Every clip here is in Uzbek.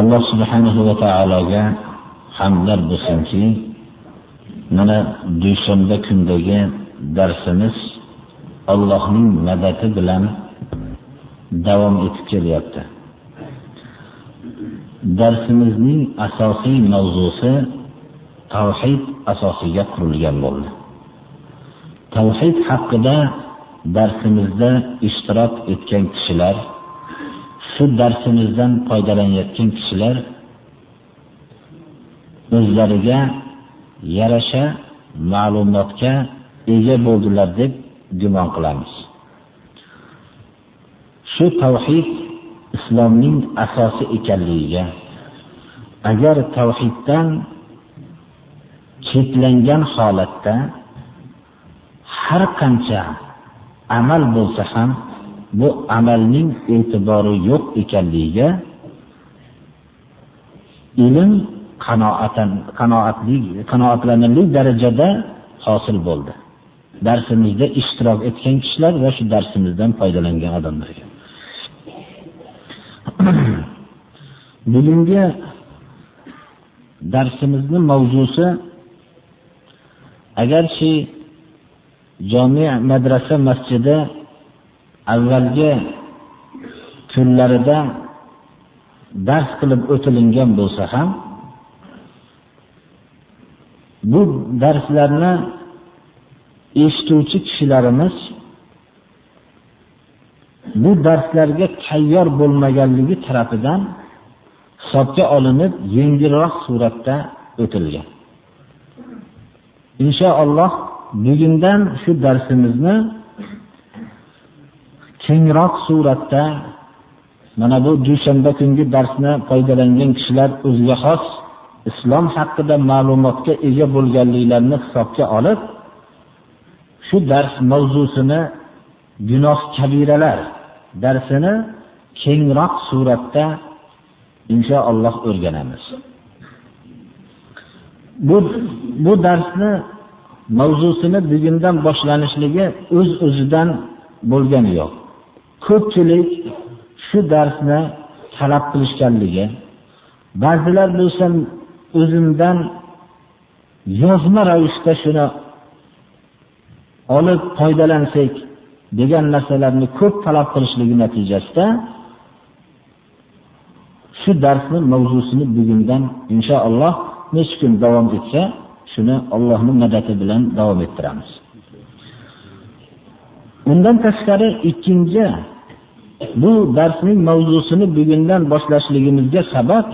alloh subhanahu va taologa hamdlar bo'lsinki mana dushanba kundagi darsimiz Allohning madadi bilan davom etib kelyapti. Darsimizning asosiy mavzusi tavhid asosiga qurilgan bo'ldi. Tavhid haqida darsimizda ishtirok etgan kishilar shu darsimizdan foydalanayotgan kishilar o'zlariga yarasha ma'lumotga ega bo'ldilar deb gumon qilamiz. Shu tavhid islomning asosi ekanligiga agar tavhiddan chetlangan holatda har qancha amal bo'lsa ham bu amalning e'tibori yo'q ekanligiga ilm qanoatan qanoatli qanoatlanarli darajada hosil bo'ldi. Darsimizda ishtirok etgan kishilar va shu darsimizdan foydalangan odamlarga. Bugungi darsimizni mavzusi agarchi jami madrasa masjidi avvalgi kunlarida dars qilib o'tilingan bo'lsa ham bu darslarni eshituvchi kishilarimiz bu darslarga tayyor bo'lmaganligi tarafidan hisobga olinib yengilroq suratda o'tilgan. Inshaalloh bugundan shu darsimizni kengroq suratda mana bu dushanba kungi darsni foydalangan kishilar o'ziga xos islom haqida ma'lumotga ega bo'lganliklarini hisobga olib shu dars mavzusini gunoh kabiralar darsini kengroq suratda inshaalloh o'rganamiz. Bu bu darsni mavzusini bugundan boshlanishligi o'z öz o'zidan bo'lgani yo'q. Ko'pchilik shu darsni talab qilishganligi, ba'zilar bo'lsa o'zimdan yozma ravishda shuni olib foydalansak degan narsalarni ko'p talab qilishligi natijasida shu darsni mavzusini bugundan inshaalloh necha kun davom etsa, shuni Allohning madadi bilan davom ettiramiz. Undan tashqari ikkinchi bu darsning mavzusini bugundan boshlashligimizga sabab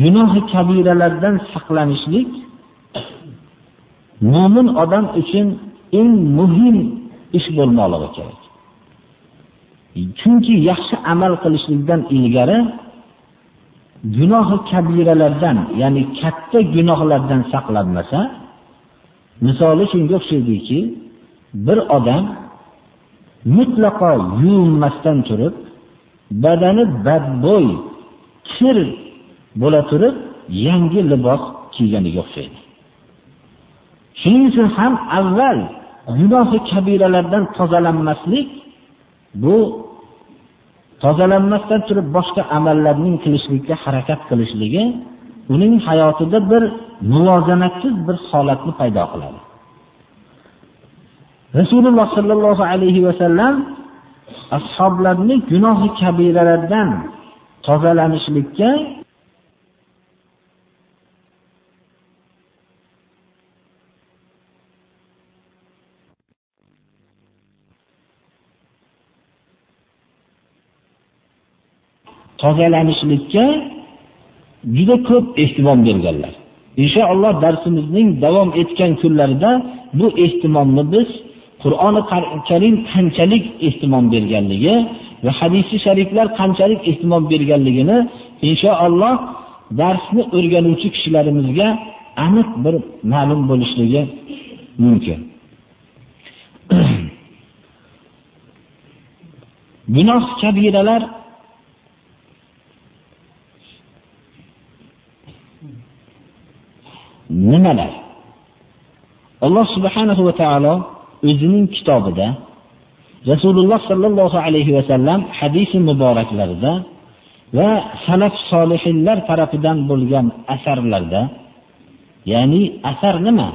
gunoh kabiralardan saqlanishlik mo'min odam uchun eng muhim ish bo'lmoqligi kerak. Chunki yaxshi amal qilishlikdan ilgari gunohi kabiralardan, ya'ni katta gunohlardan saqlanmasa, misoli shunga o'xshaydiki, bir odam mutlaqo yuvinmasdan turib, badani badbo'y, kir bo'la turib, yangi libos kiyganiga o'xshaydi. Shuning uchun ham avval gunohi kabiralardan tozalanmaslik bu tozalanmasdan turib boshqa amallarning qilishlikka harakat qilishligi uning hayotida bir muvozanatsiz bir holatni paydo qiladi. Rasululloh sallallohu alayhi va sallam ashoblarni gunohi kabiralardan tozalanishlikka tozalanishlikka juda ko'p ehtimom berganlar. Inshaalloh darsimizning davom etgan kunlarida bu ehtimomni biz Qur'oni Karim qanchalik ehtimom berganligi va hadisi shariflar qanchalik ehtimom berganligini inshaalloh darsni o'rganuvchi kishilarimizga aniq bir ma'lum bo'lishligi mumkin. Gunoh kabiralar nimalar? Alloh subhanahu va taolo o'zining kitobida Rasululloh sallallohu alayhi va sallam hadisi muboraklarida va salaf solihinlar tarafidan bo'lgan asarlarda ya'ni asar nima?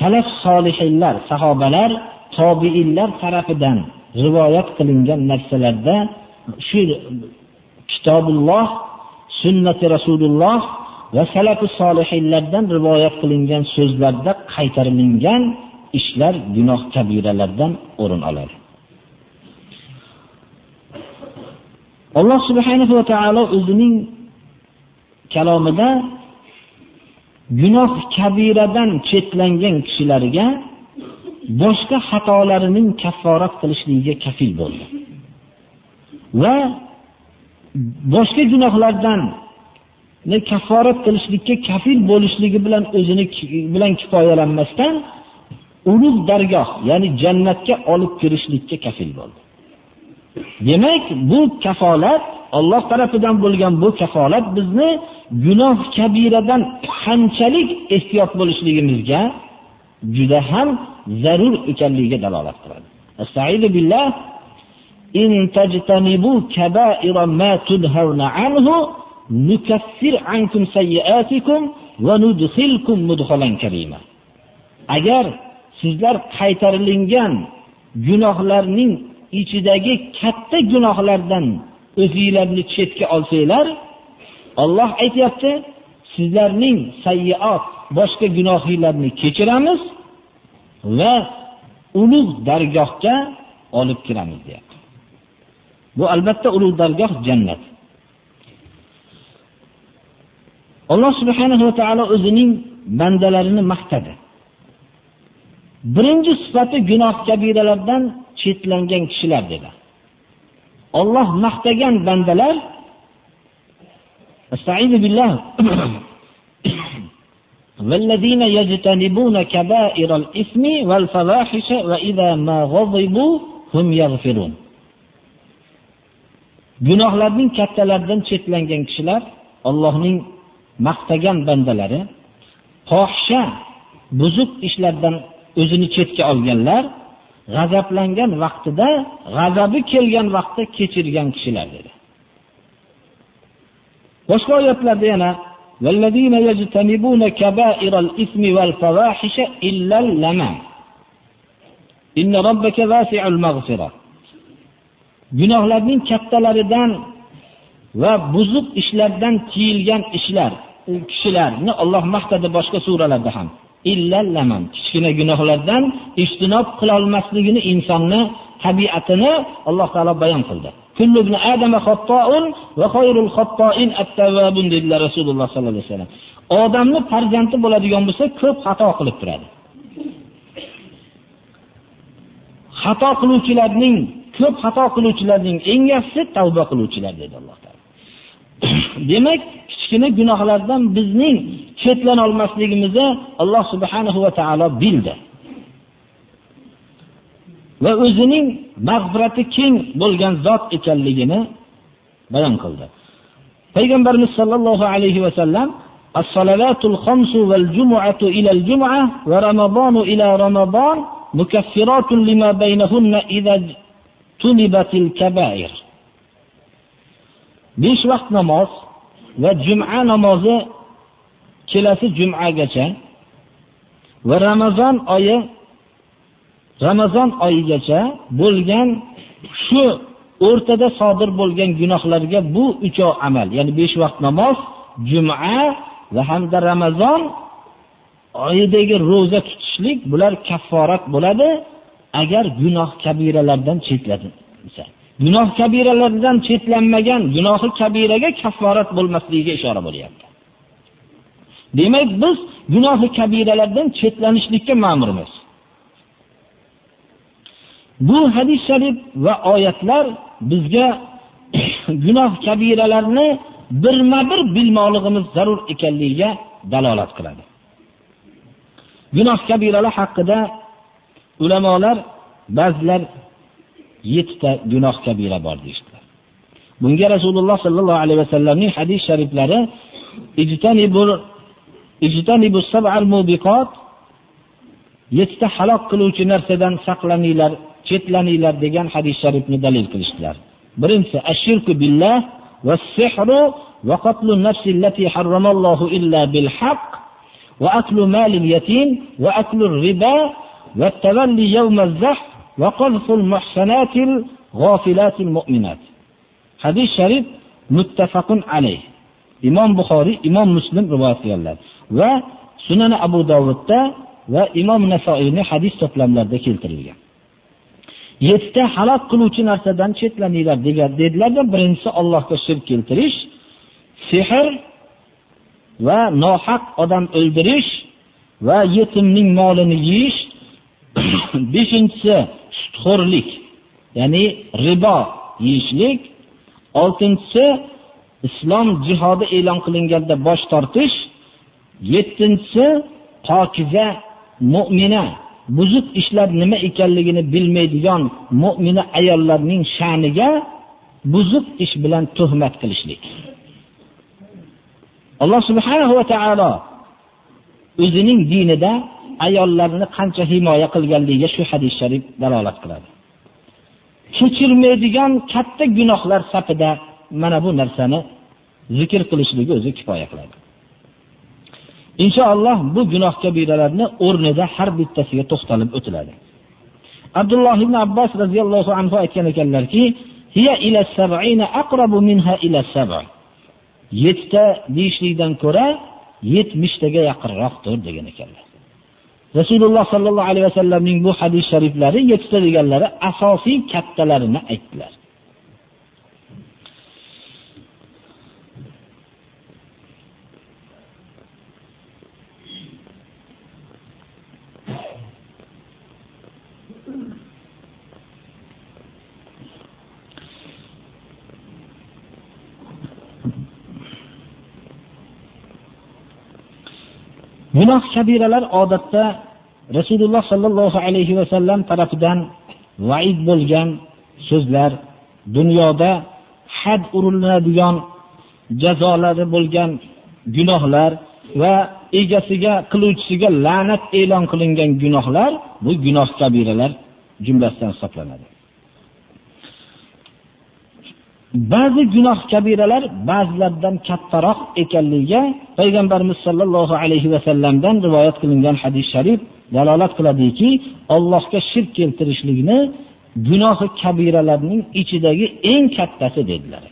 Salaf solihinlar sahobalar tobiinlar tarafidan rivoyat qilingan narsalarda shu kitobulloh sunnati rasululloh va salafi solihinlardan rivoyat qilingan so'zlarda qaytarilgan ishlar gunoh kabiralardan o'rin oladi alloh subhanahu va taolo o'zining kalomida gunoh kabiradan chetlangan kishilarga boshqa xatolarining kafforat qilishligiga kafil bo'ldi. Va boshqa gunohlardan kafforat qilishlikka kafil bo'lishligi bilan o'zini bilan kifoyalanmasdan ulug' dargoh ya'ni jannatga olib kirishlikka kafil bo'ldi demak bu kafolat Alloh tarafidan bo'lgan bu kafolat bizni gunoh kabiradan qanchalik ehtiyot bo'lishligimizga juda ham zarur ekanligiga dalolat qiladi. Astag'firu billah in tajtanibu kaba'ira ma tudhawna anhu nukaffir ankum sayyi'atikum va nudkhilkum mudkhalan karima. Agar sizlar qaytarilingan gunohlarning ichidagi katta gunohlardan o'zinglarni chetga olsanglar, Alloh aytayapti, sizlarning sayyiat, boshqa gunohinglarni kechiramiz va ulug' dargohga olib kiramiz deyapti. Bu albatta ulug' dargoh jannat. Alloh subhanahu va taolo o'zining bandalarini maqtadi. Birinchi sifati gunoh kabiralardan chetlangan kishilar dedi. Alloh maqtagan bandalar Astagfiru billah والذين يجتنبون كبائر الإثم والفواحش وإذا ما غضبوا هم يغفرون gunohlarning kattalaridan chetlangan kishilar Allohning maqtagan bandalari fohisha buzuq ishlardan o'zini chetga olganlar g'azablangan vaqtida g'azabi kelgan vaqtda kechirgan kishilar dedi boshqa oyatlarda yana والذين يجتنبون كبائر الإثم والفواحش إلا اللمم إن ربك واسع المغفرة gunohlarning kattalaridan va buzuq ishlardan tiyilgan ishlar kishilarni Alloh maqtadi boshqa suralarda ham Illallaman kichkina gunohlardan ijtinob qila olmasligini insonni tabiatini Alloh taolo bayon qildi. Kullu ibn adama xatto'un va khayrul xatto'in at-tawwabun dedilar Rasululloh sollallohu alayhi vasallam. Odamni farzandi bo'ladigan bo'lsa, ko'p xato qilib turadi. Xato qiluvchilarning, ko'p xato qiluvchilarning eng yaxshisi tavba qiluvchilar dedi Alloh taolo. Demak, kichkina gunohlardan bizning chetlana olmasligimizni Alloh subhanahu va taolo bildi. Va o'zining mag'firati keng bo'lgan zot ekanligini bayon qildi. Payg'ambarimiz sollallohu alayhi va sallam as-salavatul khamsu wal jum'atu ila al-jum'a va ramadanu ila ramadan mukaffiratun lima baynahunna idza tunibatil kaba'ir. Besh vaqt namoz va juma namozi kelasi jumagacha va Ramazon oyi Ramazon oyigacha bo'lgan shu o'rtada sodir bo'lgan gunohlarga bu uchov amal, ya'ni besh vaqt namoz, juma va hamda Ramazon oyidagi roza tutishlik bular kafforat bo'ladi agar gunoh kabiralardan chetlansa. Gunoh kabiralardan chetlanmagan gunohi kabiraga kafforat bo'lmasligiga ishora bo'lyapti. Demak, biz gunohi kabiralardan chetlanishlikka ma'murmiz. Bu hadis sharif va oyatlar bizga gunoh kabiralarni birma-bir bilmoqligimiz zarur ekanligiga dalolat qiladi. Gunoh kabiralar haqida ulamolar ba'zilar yettita gunoh kabira bor deydilar. Bunga Rasululloh sallallohu alayhi vasallamning hadis shariflari sab'al yettita halok qiluvchi narsadan saqlaninglar, chetlaninglar degan hadis sharifni dalil qilishdilar. birinchisi ashirku billah va sihru va qatlu nafsi allati harramallohu illa bil haqq va aklu malil yatim va aklu riba va tavalli yawmaz zah hadis sharif muttafaqun alayh. Imom buxoriy imom muslim rivoyat qilganlar va sunani abu dovudda va imom nasoiyni hadis to'plamlarida keltirilgan. Yettita halok qiluvchi narsadan chetlaninglar degan dedilarda birinchisi allohga shirk keltirish sehr va nohaq odam o'ldirish va yetimning molini yeyish. Beshinchisi xo'rlik, ya'ni ribo yeyishlik. Oltinchisi islom jihodi e'lon qilinganda bosh tortish. Yettinchisi pokiza mu'mina buzuq ishlar nima ekanligini bilmaydigan mu'mina ayollarning sha'niga buzuq ish bilan tuhmat qilishlik. Alloh subhanahu va taolo o'zining dinida ayollarni qancha himoya qilganligiga shu hadis sharif dalolat qiladi. Kechirmaydigan katta gunohlar safida mana bu narsani zikr qilishligi o'zi kifoya qiladi. Inshaalloh bu gunoh kabiralarni o'rnida har bittasiga to'xtalib o'tiladi. Abdulloh ibn abbos roziyallohu anhu aytgan ekanlarki yettita deyishlikdan ko'ra yetmishtaga yaqinroqdir degan ekanlar. Rasululloh sollallohu alayhi vasallamning bu hadis shariflari yettita deganlari asosiy kattalarini aytdilar. Gunoh kabiralar odatda rasululloh sallallohu alayhi va sallam tarafidan vaid bo'lgan so'zlar dunyoda had uriladigan jazolari bo'lgan gunohlar va egasiga qiluvchisiga la'nat e'lon qilingan gunohlar bu gunoh kabiralar jumlasidan hisoblanadi. Ba'zi gunoh kabiralar ba'zilaridan kattaroq ekanligiga payg'ambarimiz sollallohu alayhi vasallamdan rivoyat qilingan hadis sharif dalolat qiladiki allohga shirk keltirishlikni gunohi kabiralarning ichidagi eng kattasi dedilar.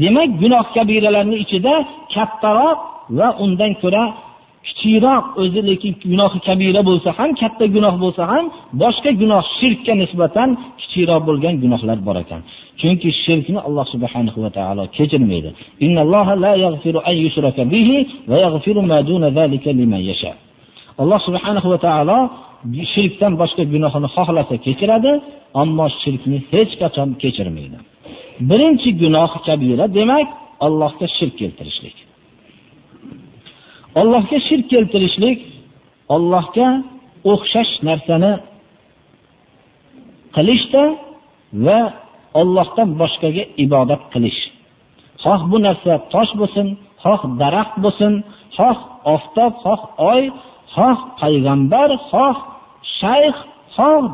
Demak gunoh kabiralarning ichida kattaroq va undan ko'ra kichikroq o'zi lekin gunohi kabira bo'lsa ham katta gunoh bo'lsa ham boshqa gunoh shirkka nisbatan kichikroq bo'lgan gunohlar bor ekan. Chunki shirkni alloh subhanahu va taolo kechirmaydi. Alloh subhanahu va taolo shirkdan boshqa gunohini xohlasa kechiradi ammo shirkni hech qachon kechirmaydi. Birinchi gunoh kabira demak allohga shirk keltirishlik. Allohga shirk keltirishlik Allohga o'xshash narsani qilishda va Allohdan boshqaga ibodat qilish. Xoh bu narsa tosh bo'lsin xoh daraxt bo'lsin xoh oftob xoh oy xoh payg'ambar xoh shayx xoh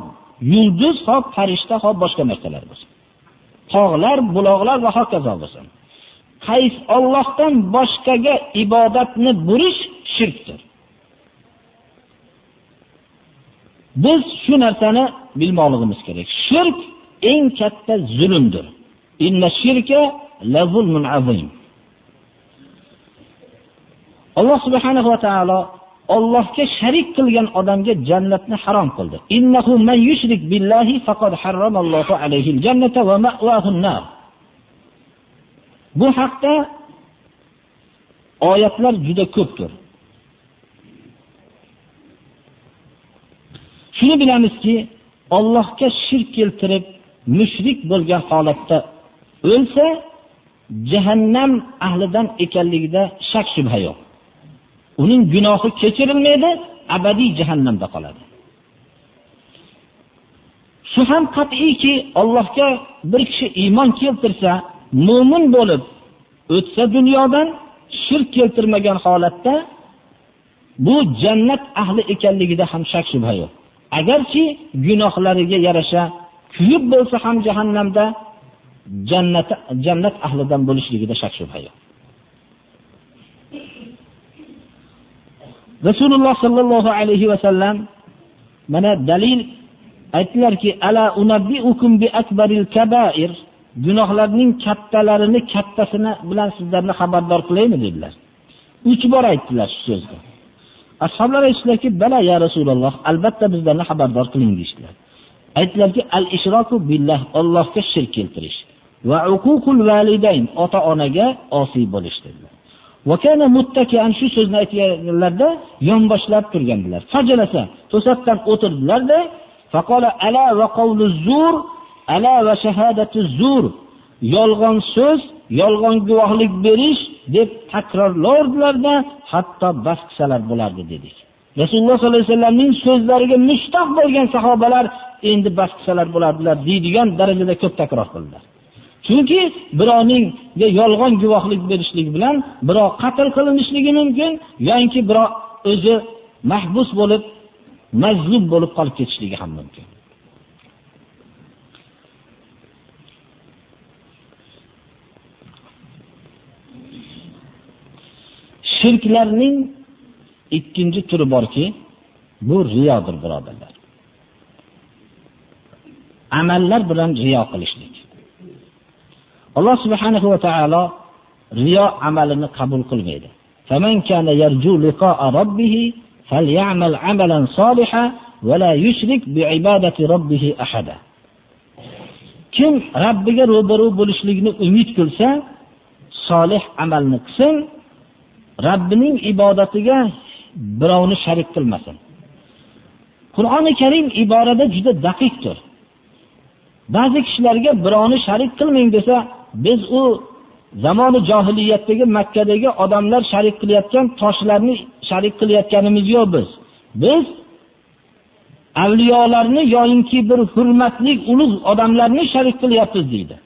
yulduz xoh farishta xoh boshqa narsalar bo'lsin. Tog'lar buloqlar va hokazo bo'lsin. Qays Allohdan boshqaga ibodatni burish shirkdir. Biz shu narsani bilmoqligimiz kerak. Shirk eng katta zulmdir. Inna shirka la zulmun azim. Alloh subhanahu va taolo Allohga sharik qilgan odamga jannatni harom qildi. Innahu man yushrik billahi faqad harramallohu alayhi al-jannata wa ma'wahu an-nar. Bu haqda oyatlar juda ko'pdir. Shuni bilamizki Allohga shirk keltirib mushrik bo'lgan holatda o'lsa jahannam ahlidan ekanligida shak shubha yo'q. Uning gunohi kechirilmaydi abadiy jahannamda qoladi. Shu ham qat'iyki allohga bir kishi iymon keltirsa mo'min bo'lib o'tsa dunyodan shirk keltirmagan holatda bu jannat ahli ekanligida ham shak shubha yo'q agarki gunohlariga yarasha kuyib bo'lsa ham jahannamda jannat jannat ahlidan bo'lishligida shak shubha yo'q. Rasululloh sallallohu alayhi va sallam mana dalil aytdilarki, ala unabbiukum bi akbaril kabair gunohlarning kattalarini kattasini bilan sizlarni xabardor qilaymi dedilar. Uch bor aytdilar shu so'zni. Ashoblar aytdilarki, "Bala ya Rasululloh, albatta bizlarni xabardor qiling" dedilar. Aytdilarki, "Al-ishroku billah, Allohga shirk keltirish va uququl validayn, ota-onaga osiy bo'lish" dedilar. Va kana muttakian shu so'zni aytganlarda yonboshlab turgandilar. Fajalasa, to'satdan o'tirdilarda, faqala ala va qawlu zur, ala va shahadatu zur. Yolg'on so'z, yolg'on guvohlik berish deb takrorlardilarda, hatto bas qilsalar bo'lardi dedik. Rasululloh sollallohu alayhi vasallamning so'zlariga mushtaq bo'lgan sahobalar endi bas qilsalar bo'lardilar deydigan darajada ko'p takror qildilar. Chunki birovningga yolg'on guvohlik berishlik bilan birov qatl qilinishligi mumkin yoki birov o'zi mahbus bo'lib, mazlum bo'lib qolib ketishligi ham mumkin. Shirklarning ikkinchi turi borki, bu riyodir, birodarlar. Amallar bilan riyo qilishlik. Alloh subhanahu va taolo riyo amalini qabul qilmaydi. Faman kana yarju liqa'a rabbih falyamal amalan solihan va la yushrik bi'ibadati rabbih ahada. Kim Rabbiga ro'baro bo'lishlikni umid qilsa, solih amalni qilsin, Rabbining ibodatiga birovni sharik qilmasin. Qur'oni Karim iborada juda daqiqdir. Ba'zi kishilarga birovni sharik qilmang desa, biz u zamoni johiliyatdagi Makkadagi odamlar sharik qilayotgan toshlarni sharik qilayotganimiz yo'q biz. Biz avliyolarni yoyinki bir hurmatli ulug' odamlarni sharik qilyapmiz deydi.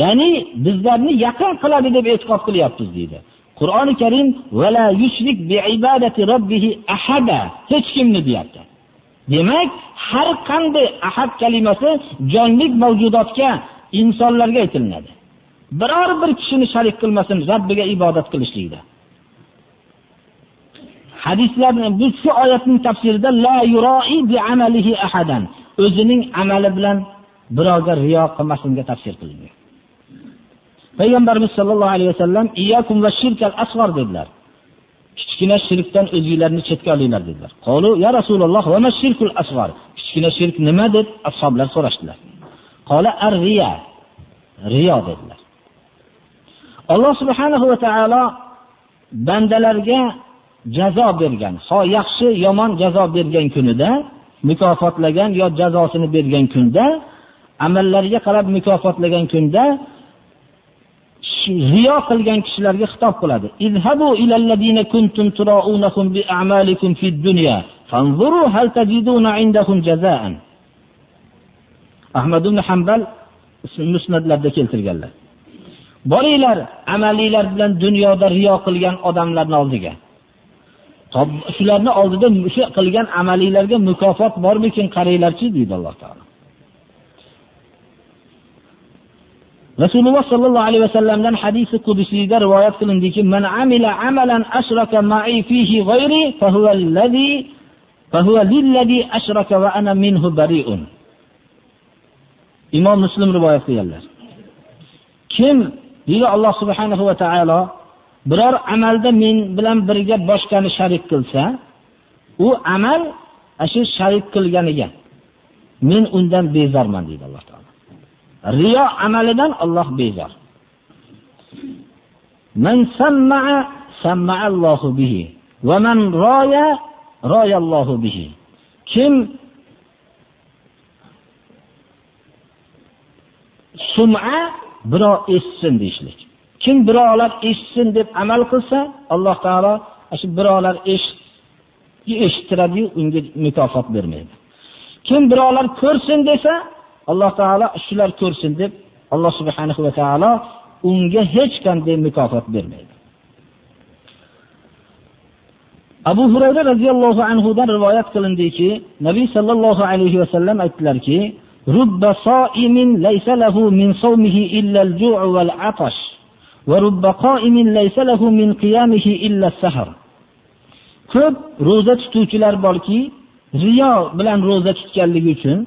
Ya'ni bizlarni yaqin qiladi deb e'tiqod qilyapmiz deydi. Qur'oni Karim vala yushrik bi ibadati robbihi ahada hech kimni deyapti. Demak, har qanday ahad kalimasi jonlik mavjudotga, insonlarga aytiladi. Biror bir kishini sharik qilmasin Robbiga ibodat qilishlikda. Hadislarni bu shu oyatning tafsirida la yuroi bi amalihi ahadan o'zining amali bilan birovga riyo qilmasinga tafsir qilingan. Payg'ambarimiz sollallohu alayhi vasallam iyyakum va shirkal asg'ar dedilar. Kichkina shirkdan o'zingizlarni chetga olinglar dedilar. Qolu ya Rasululloh va shirkul asg'ar. Kichkina shirk nima deb ashoblar so'rashdilar. Qola ar-riya. Riyo dedilar. Alloh subhanahu va taolo bandalarga jazo bergan, ho yaxshi, yomon jazo bergan kunida, mukofotlagan yo jazosini bergan kunda, amallariga qarab mukofotlagan kunda riyo qilgan kishilarga xitob qiladi. Izhabu ilalladina kuntum tura'unahum bi a'malikum fid dunya fanzuru hal tajiduna indahum jazaan. Ahmad ibn Hanbal musnadlarda keltirganlar. Boringlar amaliylar bilan dunyoda riyo qilgan odamlarning oldiga. Shularni oldida o'sha qilgan amaliylarga mukofot bormikin qaranglarchi deydi Alloh taolo. Rasululloh sallallohu alayhi vasallamdan hadisi qudusiyda rivoyat qilindiki, "Man amila amalan ashraka ma'i fihi g'ayri fa huwa allazi fa huwa lilladhi ashraka wa ana minhu bari'un." Imom Muslim rivoyat qilganlar. Kim deydi Alloh subhanahu va taolo biror amalda men bilan birga boshqani sharik qilsa, u amal shu sharik qilganiga men undan bezorman deydi Alloh. Riyo amalidan Alloh bezor. Man samma'a samma'a Allohu bihi va man roya roya Allohu bihi. Kim sum'a birov eshitsin deyishlik. Kim birovlar eshitsin deb amal qilsa, Alloh taolo shu birovlar eshittiradi, unga mukofot bermaydi. Kim birovlar ko'rsin desa, Alloh taolo shular ko'rsin deb Alloh subhanahu va taolo unga hech qanday mukofot bermaydi. Abu Hurayra radhiyallohu anhu dan rivoyat qilindiki, Nabiy sallallohu alayhi va sallam aytdilarki, رب صائم ليس له من صومه إلا الجوع والعطش ورب قائم ليس له من قيامه إلا السهر ko'p ro'za tutuvchilar borki riyo bilan ro'za tutganligi uchun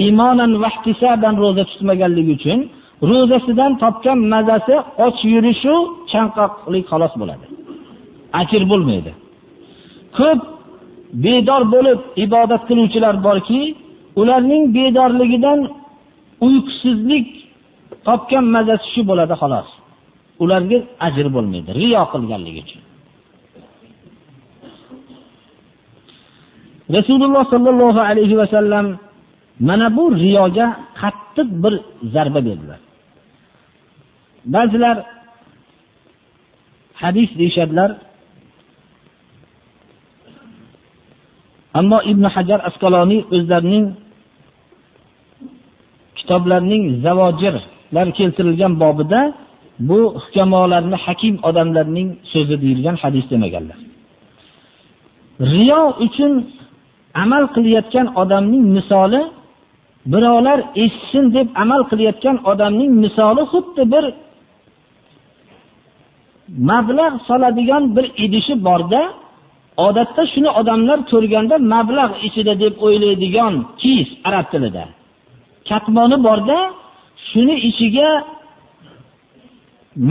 iymonan vahtisaban ro'za tutmaganligi uchun ro'zasidan topgan mazasi och yurishu chanqoqlik xolos bo'ladi. Ajr bo'lmaydi. Ko'p bedor bo'lib ibodat qiluvchilar borki ularning bedorligidan uyqusizlik topgan mazasi shu bo'ladi xolos. Ularga ajr bo'lmaydi riyo qilganligi uchun. Rasululloh sollallohu alayhi vasallam mana bu riyoga qattiq bir zarba berdilar. Ba'zilar hadis deyishadilar. Ammo ibn hajar asqaloniy o'zlarining kitoblarining zavojirlar keltirilgan bobida bu hukamolarni hakim odamlarning so'zi deyilgan hadis demaganlar. Riyo uchun amal qilayotgan odamning misoli birovlar eshitsin deb amal qilayotgan odamning misoli xuddi bir mablag' soladigan bir idishi borda odatda shuni odamlar ko'rganda mablag' ichida deb o'ylaydigan kis arab tilida. Katmoni borda shuni ichiga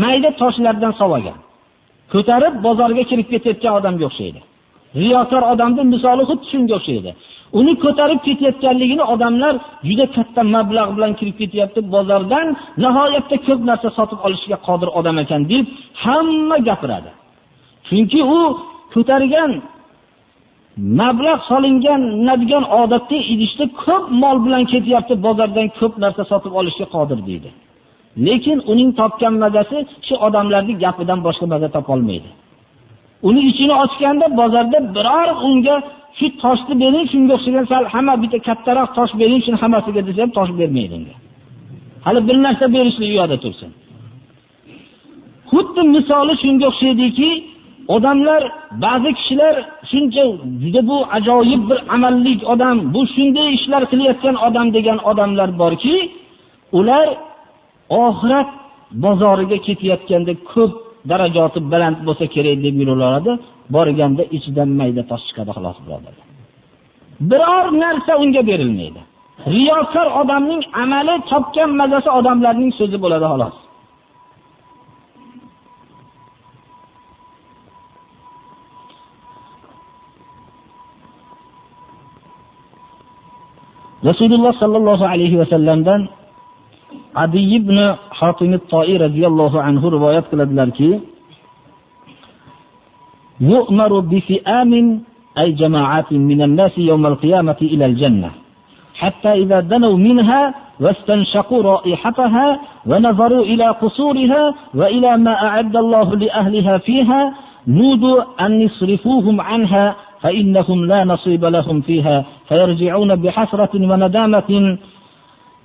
mayda toshlardan solgan ko'tarib bozorga kirib ketayotgan odamga o'xshaydi. Riyokor odamni misoli xuddi shunga o'xshaydi. Uni ko'tarib ketayotganligini odamlar juda katta mablag' bilan kirib ketyapti bozordan nihoyatda ko'p narsa sotib olishga qodir odam ekan deb hamma gapiradi. Chunki u ko'targan mablag' solinganadigan odatda idishda ko'p mol bilan ketyapti bozordan ko'p narsa sotib olishga qodir deydi. Lekin uning topgan mazasi shu odamlarni gapidan boshqa maza topolmaydi uni ichini ochganda bozorda biror unga shu toshni bering shunga o'xshagan sal hamma bitta kattaroq tosh bering shuni hammasiga desa ham tosh bermaydi unga hali bir narsa berishlik u yoqda tursin. Xuddi misoli shunga o'xshaydiki odamlar ba'zi kishilar shuncha juda bu ajoyib bir amallik odam bu shunday ishlar qilayotgan odam degan odamlar borki ular oxirat bozoriga ketayotganda ko'p darajoti baland bo'lsa kerak deb yuraveradi borganda ichidan mayda tosh chiqadi xolos birodarlar biror narsa unga berilmaydi. Riyokor odamning amali topgan mazasi odamlarning so'zi bo'ladi xolos. Rasululloh sollallohu alayhi vasallamdan adi ibn hotim toi roziyallohu anhu rivoyat qiladilarki يؤمر بفئام أي جماعات من الناس يوم القيامة إلى الجنة حتى إذا دنوا منها واستنشقوا رائحتها ونظروا إلى قصورها وإلى ما أعد الله لأهلها فيها نودوا أن يصرفوهم عنها فإنهم لا نصيب لهم فيها فيرجعون بحسرة وندامة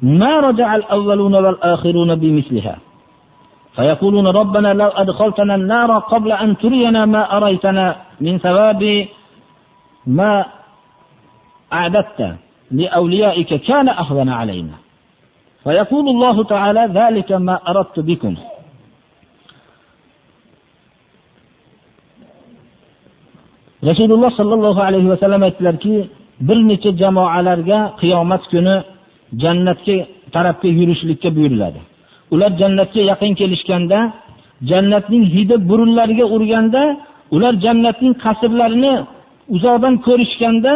ما رجع الأولون والآخرون بمثلها. فيقولون ربنا لو أدخلتنا النار قبل أن ترينا ما أريتنا من ثواب ما أعددت لأوليائك كان أهون علينا. فيقول الله تعالى ذلك ما أردت بكم. rasululloh sollallohu alayhi vasallam aytdilarki bir necha jamoalarga qiyomat kuni jannatga tarafga yurishlikka buyuriladi. Ular jannatga yaqin kelishganda jannatning hidi burunlariga urganda ular jannatning qasrlarini uzoqdan ko'rishganda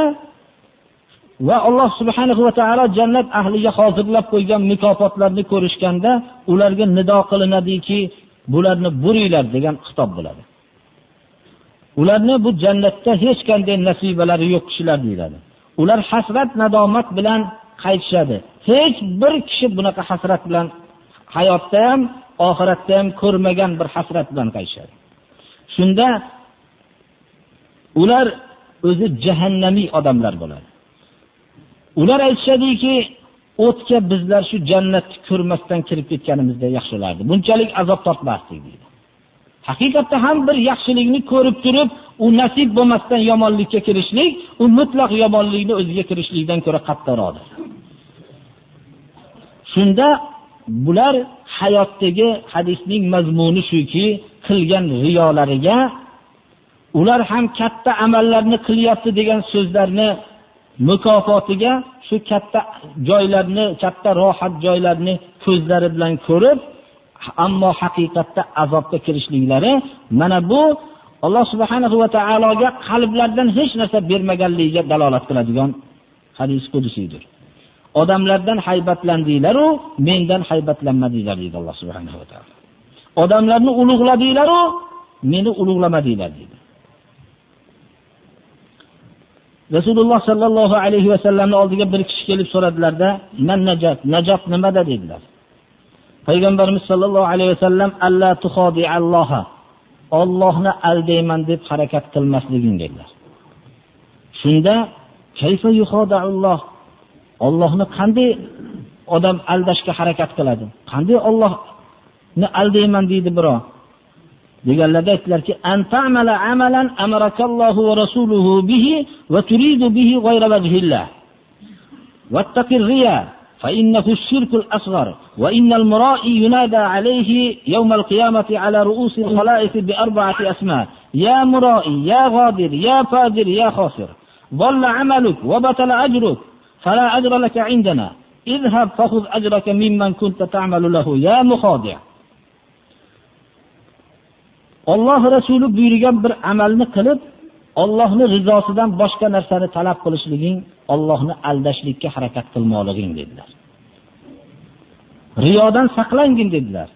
va alloh subhanahu va taolo jannat ahliga hozirlab qo'ygan mukofotlarni ko'rishganda ularga nido qilinadiki bularni buringlar degan xitob bo'ladi. Ularni bu jannatda hech qanday nasibalari yo'q kishilar deyiladi. Ular hasrat nadomat bilan qaytishadi. Hech bir kishi bunaqa hasrat bilan hayotda ham oxiratda ham ko'rmagan bir hasrat bilan qaytishadi. Shunda ular o'zi jahannamiy odamlar bo'ladi. Ular aytishadiki o'tga bizlar shu jannatni ko'rmasdan kirib ketganimizda yaxshi bo'lardi bunchalik azob tortmasdik deydi. Haqiqatda ham bir yaxshilikni ko'rib turib u nasib bo'lmasdan yomonlikka kirishlik u mutlaq yomonlikni o'ziga kirishlikdan ko'ra qattiqroqdir. Shunda bular hayotdagi hadisning mazmuni shuki qilgan riyolariga ular ham katta amallarni qilyapti degan so'zlarni mukofotiga shu katta joylarni katta rohat joylarni ko'zlari bilan ko'rib ammo haqiqatda azobga kirishliklari mana bu alloh subhanahu va taologa qalblardan hech narsa bermaganligiga dalolat qiladigan hadis qudusiydir odamlardan haybatlandinglaru mendan haybatlanmadinglar deydi alloh subhanahu va taolo. Odamlarni ulug'ladinglaru meni ulug'lamadinglar deydi. Rasululloh sollallohu alayhi vasallamni oldiga bir kishi kelib so'radilarda man najot najot nimada? dedilar. Payg'ambarimiz sollallohu alayhi vasallam alla alloha ollohni aldayman deb harakat qilmasliging dedilar. Shunda kayfa ollohni qanday odam aldashga harakat qiladi qanday ollohni aldayman deydi birov deganlarda aytdilarki فإنه الشرك الأصغر وإن المرائي ينادى عليه يوم القيامة على رؤوس الخلائق بأربعة أسماء يا مرائي يا غادر يا فاجر يا خاسر ضل عملك وبطل أجرك فلا أجر لك عندنا اذهب فخذ أجرك ممن كنت تعمل له يا مخادع olloh rasuli buyurgan bir amalni qilib ollohni rizosidan boshqa narsani talab qilishliging ollohni aldashlikka harakat qilmoqliging dedilar riyodan saqlangin dedilar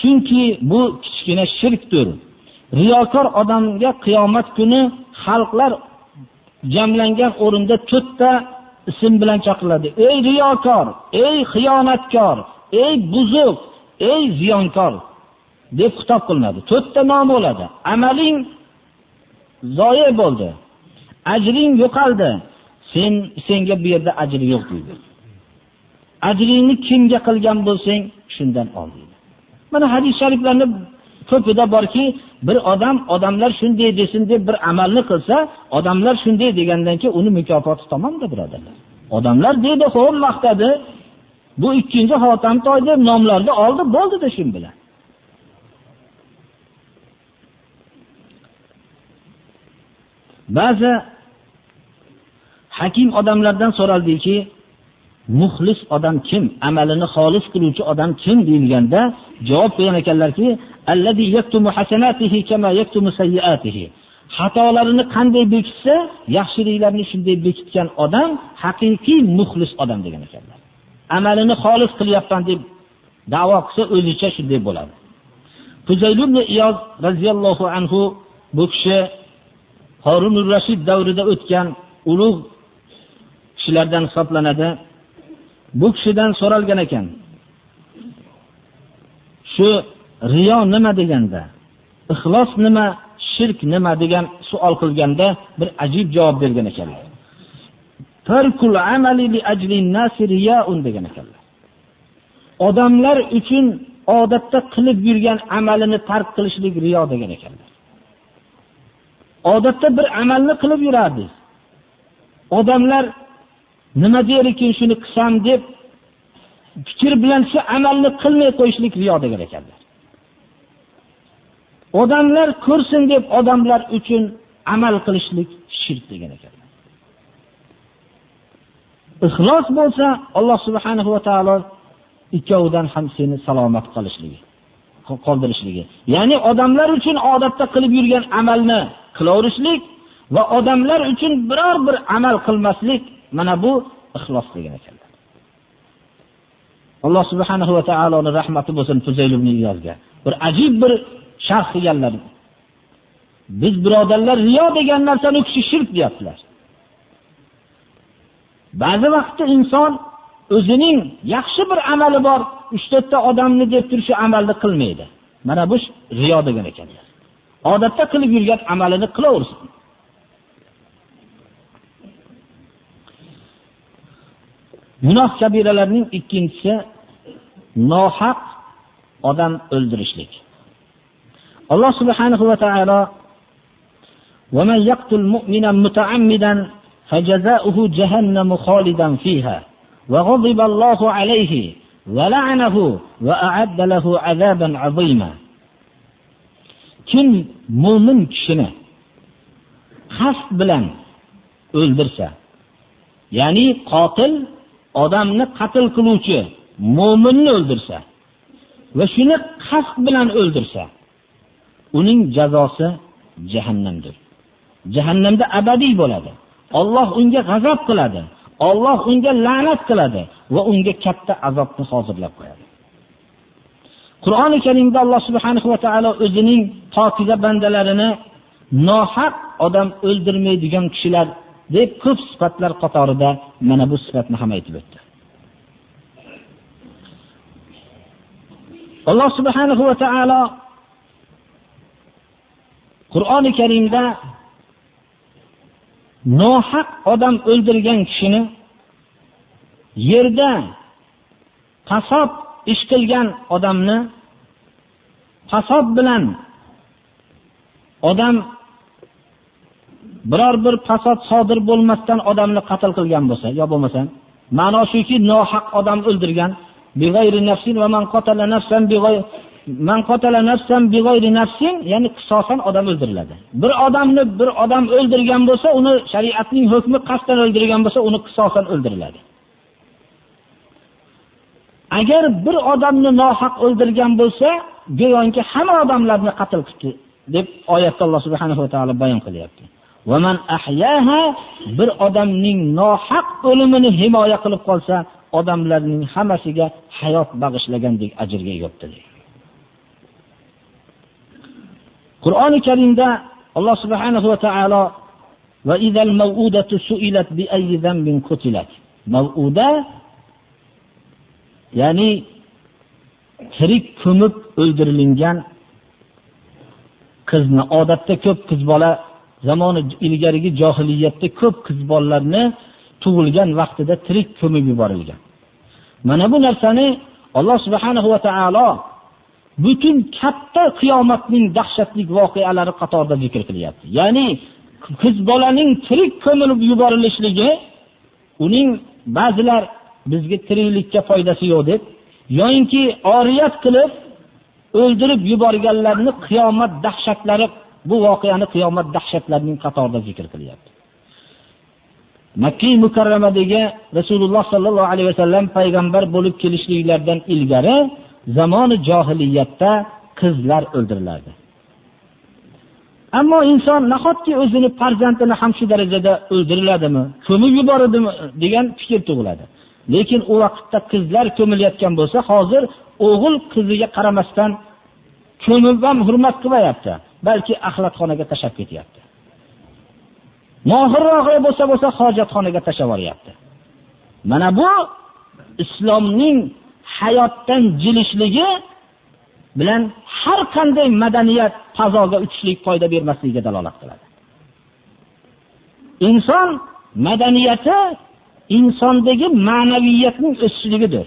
chunki bu kichkina shirkdir riyokor odamga qiyomat kuni xalqlar jamlangan o'rinda to'rtta ism bilan chaqiriladi ey riyokor ey xiyonatkor ey buzuq ey ziyonkor deb xitob qilinadi. To'rtta nom bo'ladi. Amaling zoye bo'ldi. Ajring yo'qoldi. Sen senga bu yerda ajr yo'q deydi. Ajringni kimga qilgan bo'lsang shundan ol deydi. Mana hadis shariflarni ko'pida borki bir odam odamlar shunday desin deb bir amalni qilsa odamlar shunday degandan keyin uni mukofoti tomonda birodarlar. Odamlar deydi ho'p maqtadi. Bu ikkinchi hotam toy deb nomlarni oldi bo'ldida shu bilan. Ba'zi hakim odamlardan so'raldiki muxlis odam kim? Amalini xolis qiluvchi odam kim deyilganda javob bergan ekanlarki allazi yaktumu hasanatihi kama yaktumu sayyiatihi xatolarini qanday bekitsa yaxshiliklarini shunday bekitgan odam haqiqiy muxlis odam degan ekanlar. Amalini xolis qilyapman deb davo qilsa o'zicha shunday bo'ladi. Iyoz roziyallohu anhu bu kishi horunur rashid davrida o'tgan ulug' kishilardan hisoblanadi. Bu kishidan so'ralgan ekan shu riyo nima deganda ixlos nima shirk nima degan savol qilganda bir ajib javob bergan ekanlar. Degan ekanlar. Odamlar uchun odatda qilib yurgan amalini tark qilishlik riyo degan ekanlar. Odatda bir amalni qilib yurardik odamlar nima der ekan shuni qilsam deb fikr bilan shu amalni qilmay qo'yishlik riyo degan ekanlar. Odamlar ko'rsin deb odamlar uchun amal qilishlik shirk degan ekan. ixlos bo'lsa alloh subhanahu va taolo ikkovidan ham seni salomat qolishligi qoldirishligi ya'ni odamlar uchun odatda qilib yurgan amalni qilaverishlik va odamlar uchun biror bir amal qilmaslik mana bu ixlos degan ekan. alloh subhanahu va taoloni rahmati bo'lsin fuzayl ibn iyozga bir ajib bir sharh qilganlar. Biz birodarlar riyo degan narsani u kishi shirk deyaptilar. Ba'zi vaqtda inson o'zining yaxshi bir amali bor uch to'rtta odamni deb turib shu amalni qilmaydi. Mana bu riyo degan ekanlar. Odatda qilib yurgan amalini qilaversin. Gunoh kabiralarning ikkinchisi nohaq odam o'ldirishlik. alloh subhanahu va taolo ومن يقتل مؤمنا متعمدا فجزاؤه جهنم خالدا فيها وغضب الله عليه ولعنه وأعد له عذابا عظيما kim mo'min kishini qasd bilan o'ldirsa ya'ni qotil odamni qatl qiluvchi mo'minni o'ldirsa va shuni qasd bilan o'ldirsa uning jazosi jahannamdir. Jahannamda abadiy bo'ladi. Alloh unga g'azab qiladi. Alloh unga la'nat qiladi va unga katta azobni hozirlab qo'yadi. Qur'oni karimda alloh subhanahu va taolo o'zining pokiza bandalarini nohaq odam o'ldirmaydigan kishilar deb ko'p sifatlar qatorida mana bu sifatni ham aytib o'tdi. Alloh subhanahu va taolo qur'oni karimda nohaq odam o'ldirgan kishini yerda qasob ish qilgan odamni qasob bilan odam biror bir fasod sodir bo'lmasdan odamni qatl qilgan bo'lsa yo bo'lmasa ma'no shuki nohaq odam o'ldirgan. Man qatala nafsan big'ayri nafsin ya'ni qisosan odam o'ldiriladi. Bir odamni bir odam o'ldirgan bo'lsa uni shariatning hukmi qasddan o'ldirgan bo'lsa uni qisosan o'ldiriladi. Agar bir odamni nohaq o'ldirgan bo'lsa go'yoki hamma odamlarni qatl qildi deb oyatda alloh subhanahu va taolo bayon qilyapti. Va man ahyaha bir odamning nohaq o'limini himoya qilib qolsa odamlarning hammasiga hayot bag'ishlagandek ajrga ega qur'oni karimda alloh subhanahu va taolo va idal maw'udatu su'ilat bi ayyi dhanbin qutilat. Maw'uda ya'ni tirik ko'mib o'ldirilgan qizni odatda ko'p qiz bola zamoni ilgarigi johiliyatda ko'p qiz bolalarni tug'ilgan vaqtida tirik ko'mib yuborilgan mana bu narsani alloh subhanahu va taolo butun katta qiyomatning dahshatli voqealari qatorida zikr qilyapti. Ya'ni qiz bolaning tirik ko'milib yuborilishligi uning ba'zilar bizga tiriklikka foydasi yo'q deb yoyinki oriyat qilib o'ldirib yuborganlarni qiyomat dahshatlari bu voqeani qiyomat dahshatlarining qatorida zikr qilyapti. Makki mukarramadagi rasululloh sollallohu alayhi vasallam payg'ambar bo'lib kelishliklaridan ilgari zamoni johiliyatda qizlar o'ldirilardi ammo inson nahotki o'zini farzandini ham shu darajada o'ldiriladimi ko'mib yuboradimi degan fikr tug'iladi. Lekin u vaqtda qizlar ko'milayotgan bo'lsa hozir o'g'il qiziga qaramasdan ko'mib ham hurmat qilmayapti balki axlatxonaga tashlab ketyapti. Mohirrog'i bo'lsa bo'lsa hojatxonaga tashlab yuboryapti. Mana bu islomning hayotdan jilishligi bilan har qanday madaniyat fazoga uchishlik foyda bermasligiga dalolat qiladi. Inson madaniyati insondagi ma'naviyatning o'sishligidir.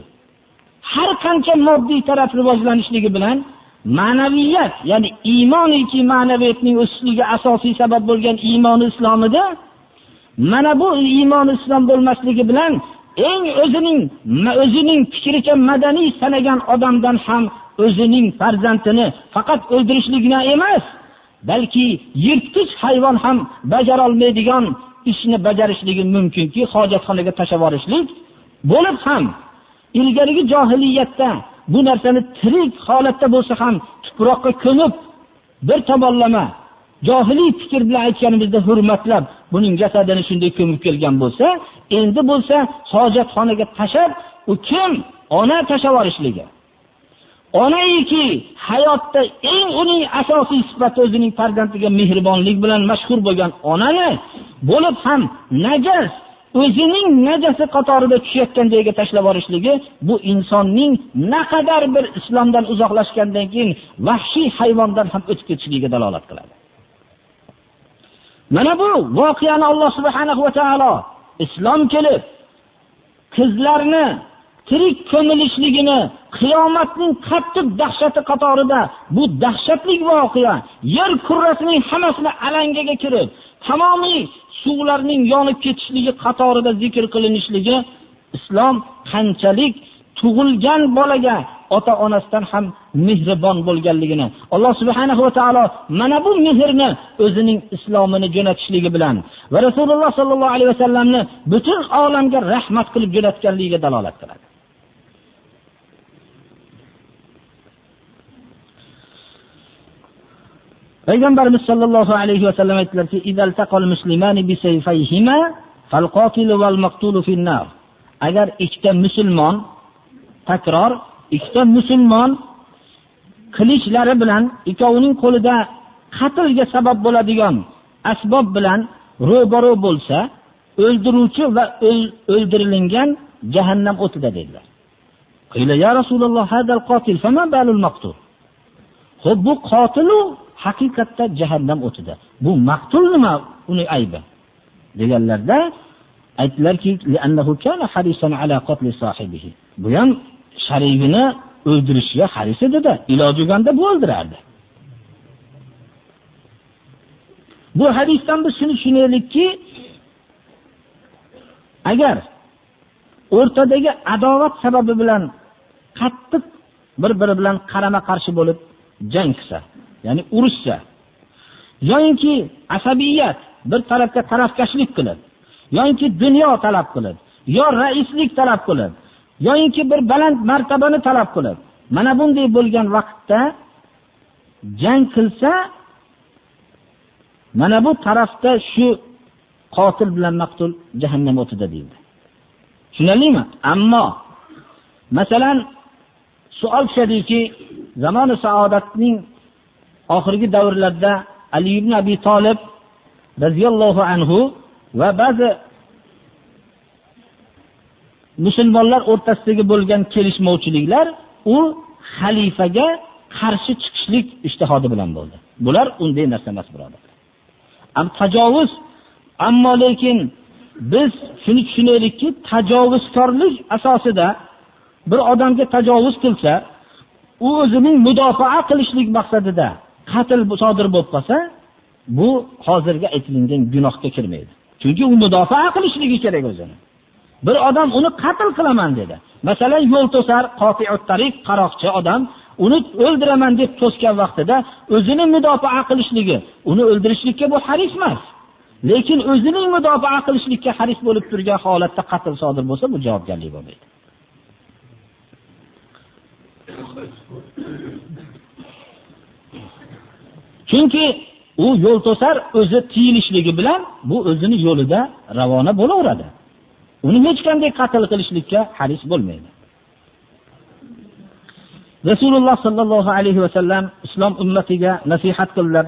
Har qancha moddiy taraf rivojlanishligi bilan ma'naviyat ya'ni iymoniki ma'naviyatning o'sishiga asosiy sabab bo'lgan iymoni islomida mana bu iymoni islom bo'lmasligi bilan eng o'zining o'zining fikricha madaniy sanagan odamdan ham o'zining farzandini faqat o'ldirishligina emas balki yirtqich hayvon ham bajarolmaydigan ishni bajarishligi mumkinki hojatxonaga tashlab yuborishlik bo'lib ham ilgarigi johiliyatda bu narsani tirik holatda bo'lsa ham tuproqqa ko'mib bir tomonlama johiliy fikr bilan aytganimizda hurmatlab buning jasadini shunday ko'mib kelgan bo'lsa endi bo'lsa hojatxonaga tashlab u kim? Ona tashlab yuborishligi onaiki hayotda eng uning asosiy sifati o'zining farzandiga mehribonlik bilan mashhur bo'lgan onani bo'lib ham najas o'zining najasi qatorida tushayotgan joyga tashlab yuborishligi bu insonning naqadar bir islomdan uzoqlashgandan keyin vahshiy hayvondan ham o'tib ketishligiga dalolat qiladi. Mana bu voqeani alloh subhanahu va taolo islom kelib qizlarni tirik ko'milishligini qiyomatning qattiq dahshati qatorida bu dahshatli voqea yer kurrasining hammasini alangaga kirib tamomiy suvlarning yonib ketishligi qatorida zikr qilinishligi islom qanchalik tug'ilgan bolaga ota onasidan ham mehribon bo'lganligini alloh subhanahu va taolo mana bu mehrni o'zining islomini jo'natishligi bilan va rasululloh sollallohu alayhi vasallamni butun olamga rahmat qilib jo'natganligiga dalolat qiladi. Payg'ambarimiz sollallohu alayhi vasallam aytdilarki agar ikkita musulmon takror ikkita musulmon qilichlari bilan ikkovining qo'lida qatlga sabab bo'ladigan asbob bilan ro'baro bo'lsa o'ldiruvchi va o'ldirilingan jahannam o'tida dedilar. Ya rasululloh ho'p bu qotilu haqiqatda jahannam o'tida. Bu maqtul nima? Uni aybi. Deganlarda aytdilarki bu ham sharigini o'ldirishga haris edida iloji bo'lganda bu o'ldirardi. Bu hadisdan biz shuni tushunaylikki agar o'rtadagi adovat sababi bilan qattiq bir biri bilan qarama qarshi bo'lib jang qilsa ya'ni urushsa yoyinki asabiyat bir tarafga tarafkashlik qilib yoyinki dunyo talab qilib yo raislik talab qilib yoyinki bir baland martabani talab qilib mana bunday bo'lgan vaqtda jang qilsa mana bu tarafda shu qotil bilan maqtul jahannam o'tida deyildi. Tushunarlimi? Ammo masalan savol tushadiki zamoni saodatning oxirgi davrlarda ali ibn abi tolib roziyallohu anhu va ba'zi musulmonlar o'rtasidagi bo'lgan kelishmovchiliklar u xalifaga qarshi chiqishlik ishtihodi bilan bo'ldi. Bular unday narsa emas birodarlar tajovuz ammo lekin biz shuni tushunaylikki tajovuzkorlik asosida bir odamga tajovuz qilsa u o'zining mudofaa qilishlik maqsadida qatl sodir bo'lib qolsa bu hozirga aytilingan gunohga kirmaydi. Chunki u mudofaa qilishligi kerak o'zini. Bir odam uni qatl qilaman dedi. Masalan yo'l to'sar tariq qaroqchi odam uni o'ldiraman deb to'sgan vaqtida o'zini mudofaa qilishligi uni o'ldirishlikka bu haris emas. Lekin o'zining mudofaa qilishlikka haris bo'lib turgan holatda qatl sodir bo'lsa bu javobgarlik bo'lmaydi. Chunki u yo'l to'sar o'zi tiyilishligi bilan bu o'zini yo'lida ravona bo'laveradi. Uni hech qanday qatl qilishlikka haris bo'lmaydi. Rasululloh sollallohu alayhi vasallam islom ummatiga nasihat qildilar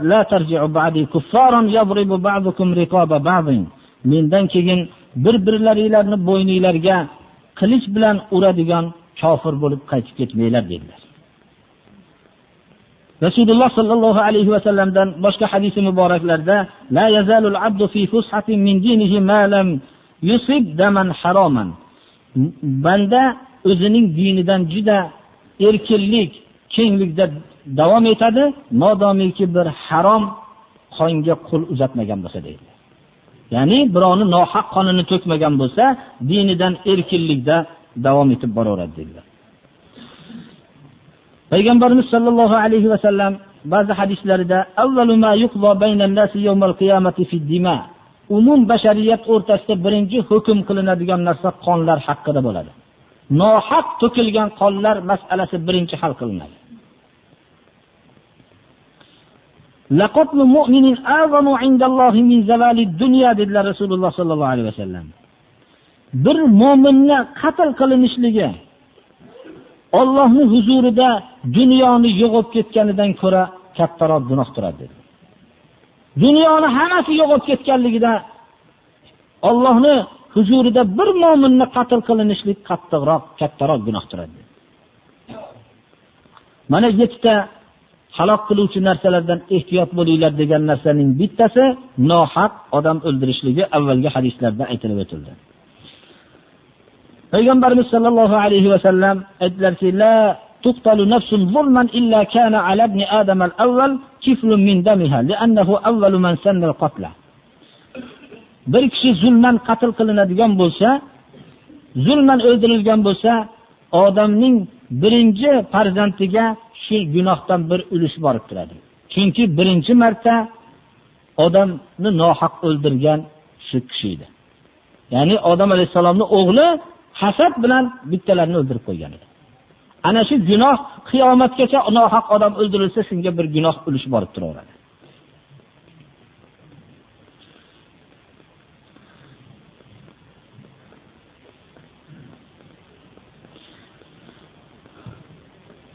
mendan keyin bir birlaringlarni bo'yninglarga qilich bilan uradigan kofir bo'lib qaytib ketmanglar dedilar. Rasululloh sollallohu alayhi vasallamdan boshqa hadisi muboraklarda la yazalul abdu fi fushatin min dinihi ma lam yusib daman haroman. Banda o'zining dinidan juda erkinlik kenglikda davom etadi. Modomiki bir harom qonga qo'l uzatmagan bo'lsa deydi. Ya'ni birovni nohaq qonini to'kmagan bo'lsa dinidan erkinlikda davom etib boraveradi dedilar payg'ambarimiz sollallohu alayhi vasallam ba'zi hadislarida umum bashariyat o'rtasida birinchi hukm qilinadigan narsa qonlar haqida bo'ladi. Nohaq to'kilgan qonlar masalasi birinchi hal qilinadi. Dedilar rasululloh sollallohu alayhi vasallam. Bir mu'minni qatl qilinishligi Allohning huzurida dunyoni yo'qolib ketganidan ko'ra kattaroq gunoh turadi dedi. Dunyoni hammasi yo'qolib ketganligida ollohni huzurida bir mo'minni qatl qilinishlik qattiqroq kattaroq gunoh turadi mana yettita halok qiluvchi narsalardan ehtiyot bo'linglar degan narsaning bittasi nohaq odam o'ldirishligi avvalgi hadislarda aytilib o'tildi. Payg'ambarimiz sollallohu alayhi vasallam aytdilarki تقتل نفس ظلما إلا كان على ابن آدم الأول كفل من دمها لأنه أول من سن القتل bir kishi zulman qatl qilinadigan bo'lsa zulman o'ldirilgan bo'lsa odamning birinchi farzandiga shu gunohdan bir ulush borib turadi chunki birinchi marta odamni nohaq o'ldirgan shu kishi edi ya'ni odam alayhissalomni o'g'li hasad bilan bittalarni o'ldirib qo'ygan edi ana shu gunoh qiyomatgacha nohaq odam o'ldirilsa shunga bir gunoh ulush borib turaveradi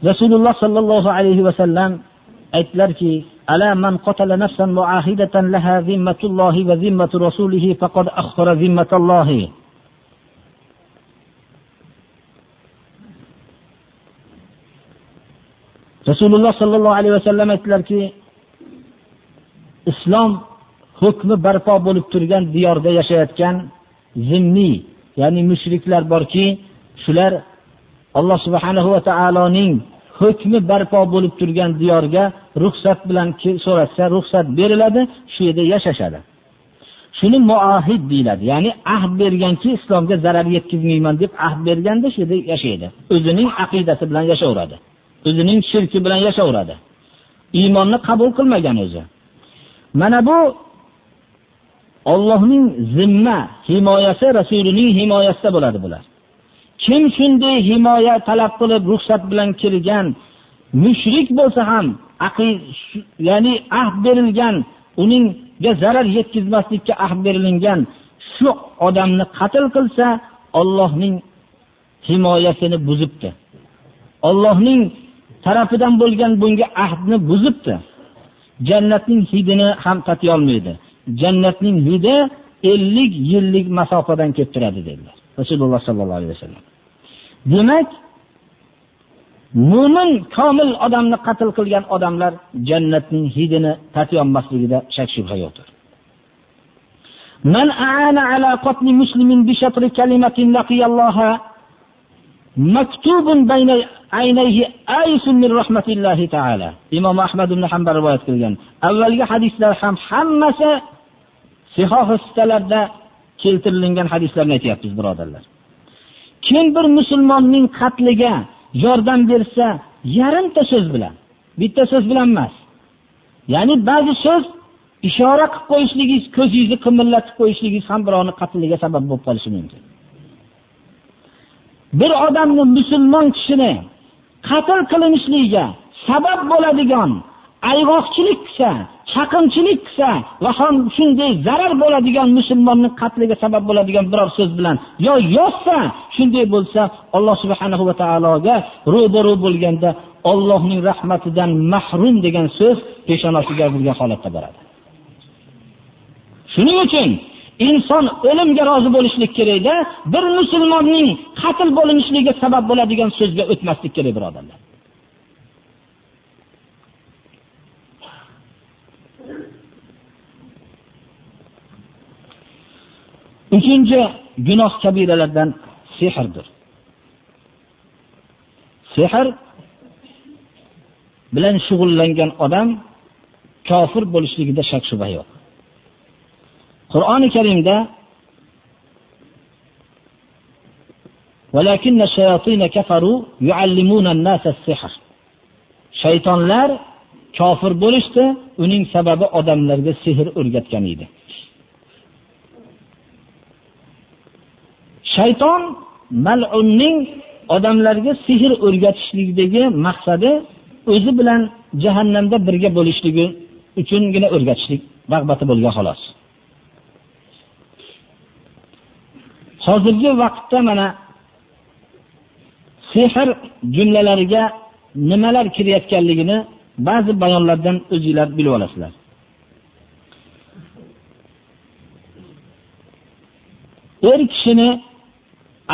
rasululloh sollallohu alayhi vasallam aytdilarki ألا من قتل نفسا معاهدة لها ذمة الله وذمة رسوله فقد أخبر ذمة الله rasululloh sollallohu alayhi vasallam aytdilarki islom hukmi barpo bo'lib turgan diyorda yashayotgan zimmiy ya'ni mushriklar borki shular alloh subhanahu va taoloning hukmi barpo bo'lib turgan diyorga ruxsat bilan so'rashsa ruxsat beriladi shu yerda yashashadi. Shuni muahid deyiladi ya'ni ahd berganki islomga zarar yetkazmayman deb ahd berganda shu yerda yashaydi. O'zining aqidasi bilan yashayveradi o'zining shirki bilan yashaveradi. iymonni qabul qilmagan o'zi. Mana bu Allohning zimma himoyasi rasulining himoyasida bo'ladi bular. Kim shunday himoya talab qilib ruxsat bilan kirgan mushrik bo'lsa ham ya'ni ahd berilgan uningga zarar yetkazmaslikka ahd berilingan shu odamni qatl qilsa Allohning himoyasini buzibdi. Allohning tarafidan bo'lgan bunga ahdni buzibdi jannatning hidini ham tatiyolmaydi jannatning hidi ellik yillik masofadan kelib turadi dedilar rasululloh sollallohu alayhi vasallam demak mo'min komil odamni qatl qilgan odamlar jannatning hidini tatiyolmasligida shak shubha yo'qdir من أعان على قتل مسلم بشطر كلمة لقي الله maktubun bayna aynayhi aysun min rahmatillahi taala. Imom Ahmad ibn Hanbal rivoyat qilgan. Avvalgi hadislar ham hammasi sihoh ustalarda keltirilgan hadislarni aytyapmiz, birodarlar. Kim bir musulmonning qatliga yordam bersa, yarimta so'z bilan, bitta so'z bilan emas. Ya'ni ba'zi so'z ishora qilib qo'yishligingiz, ko'zingizni qimillatib qo'yishligingiz ham birovning qatliga sabab bo'lib qolishi mumkin. Bir odamni musulmon kishini qatl qilinishligiga sabab bo'ladigan ayg'oqchilik qilsa chaqinchilik qilsa va ham shunday zarar bo'ladigan musulmonni qatliga sabab bo'ladigan biror so'z bilan yo yozsa shunday bo'lsa alloh subhanahu va taologa ro'baru bo'lganda ollohning rahmatidan mahrum degan so'z peshonasiga yozilgan holatda boradi. Shuning uchun inson o'limga rozi bo'lishlik kerakda bir musulmonning qatl bo'linishligiga sabab bo'ladigan so'zga o'tmaslik kerak birodarlar. Uchinchi gunoh kabiralardan sehrdir. Sehr bilan shug'ullangan odam kofir bo'lishligida shak shubha yo'q. Qur'oni karimda shaytonlar kofir bo'lishdi uning sababi odamlarga sehr o'rgatgan edi. Shayton malunning odamlarga sehr o'rgatishlikdagi maqsadi o'zi bilan jahannamda birga bo'lishligi uchungina o'rgatishlik rag'bati bo'lgan xolos. Hozirgi vaqtda mana sehr jumlalariga nimalar kirayotganligini ba'zi bayonlardan o'zinglar bilib olasizlar. Er kishini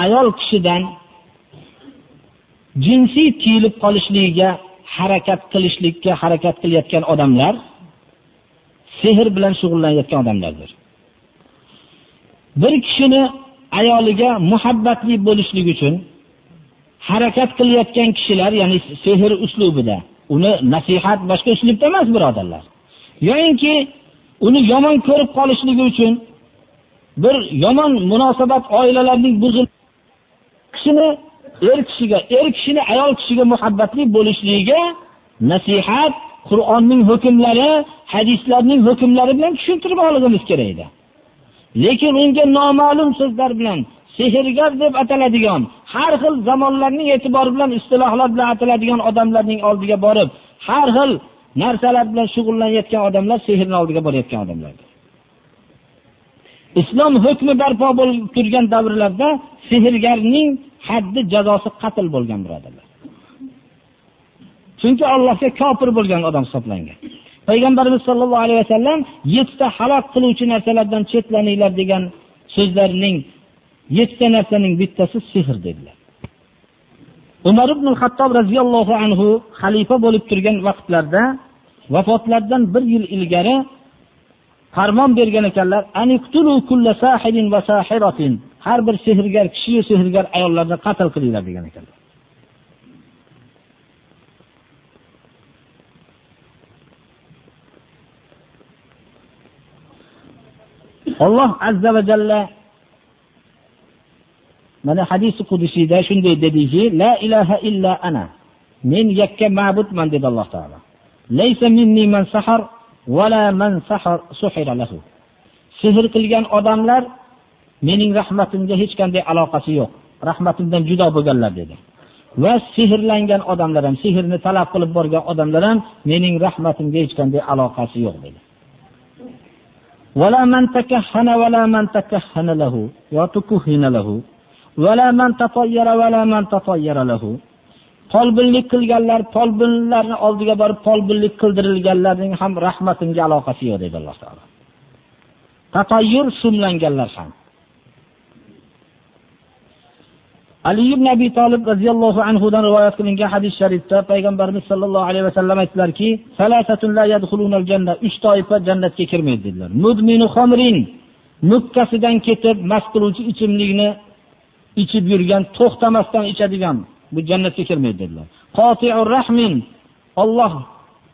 ayol kishidan jinsiy tiyilib qolishligiga harakat qilishlikka harakat qilayotgan odamlar sehr bilan shug'ullanayotgan odamlardir. Bir kishini ayoliga muhabbatli bo'lishlik uchun harakat qilayotgan kishilar ya'ni sehr uslubida uni nasihat boshqa uslubda emas birodarlar. Yoyinki uni yomon ko'rib qolishligi uchun bir yomon munosabat oilalarning buzil kishini er kishiga er kishini ayol kishiga muhabbatli bo'lishligiga nasihat qur'onning hukmlari hadislarning hukmlari bilan tushuntirib olishimiz kerak edi. Lekin unga noma'lum so'zlar bilan sehrgar deb ataladigan har xil zamonlarning e'tibori bilan istilohlar bilan ataladigan odamlarning oldiga borib har xil narsalar bilan shug'ullanayotgan odamlar sehrni oldiga borayotgan odamlardir. Islom hukmi barpo bo'lib turgan davrlarda sehrgarning haddi jazosi qatl bo'lgan birodarlar. Chunki allohga kofir bo'lgan odam hisoblangan. Payg'ambarimiz sollallohu alayhi vasallam yettita halok qiluvchi narsalardan chetlaninglar degan so'zlarining yettita narsaning bittasi sehr dedilar. Umar ibn hattob roziyallohu anhu xalifa bo'lib turgan vaqtlarda vafotlaridan bir yil ilgari farmon bergan ekanlar har bir sehrgar kishiyu sehrgar ayollarni qatl qilinglar degan ekanlar. Alloh azza va jalla mana hadisi qudusiyda shunday dediki la ilaha illa ana men yakka ma'budman dedi alloh taolo. Laysa minni man sahar va la man sahar suhira lahu. Sihr qilgan odamlar mening rahmatimga hech qanday aloqasi yo'q rahmatimdan judo bo'lganlar dedi. Va sehrlangan odamlar ham sehrni talab qilib borgan odamlar ham mening rahmatimga hech qanday aloqasi yo'q dedi. ولا من تكهن ولا من تكهن له وتكهن له ولا من تطير ولا من تطير له folbinlik qilganlar folbinlarni oldiga borib folbinlik qildirilganlarning ham rahmatimga aloqasi yo'q deydi alloh taolo tatayyur shumlanganlar ham Ali ibn abi tolib roziyallohu anhudan rivoyat qilingan hadis sharifda payg'ambarimiz sollallohu alayhi vasallam aytdilarki uch toifa jannatga kirmaydi dedilar. Mudminu xomrin mukkasidan ketib mast qiluvchi ichimlikni ichib yurgan to'xtamasdan ichadigan bu jannatga kirmaydi dedilar. Rahmin olloh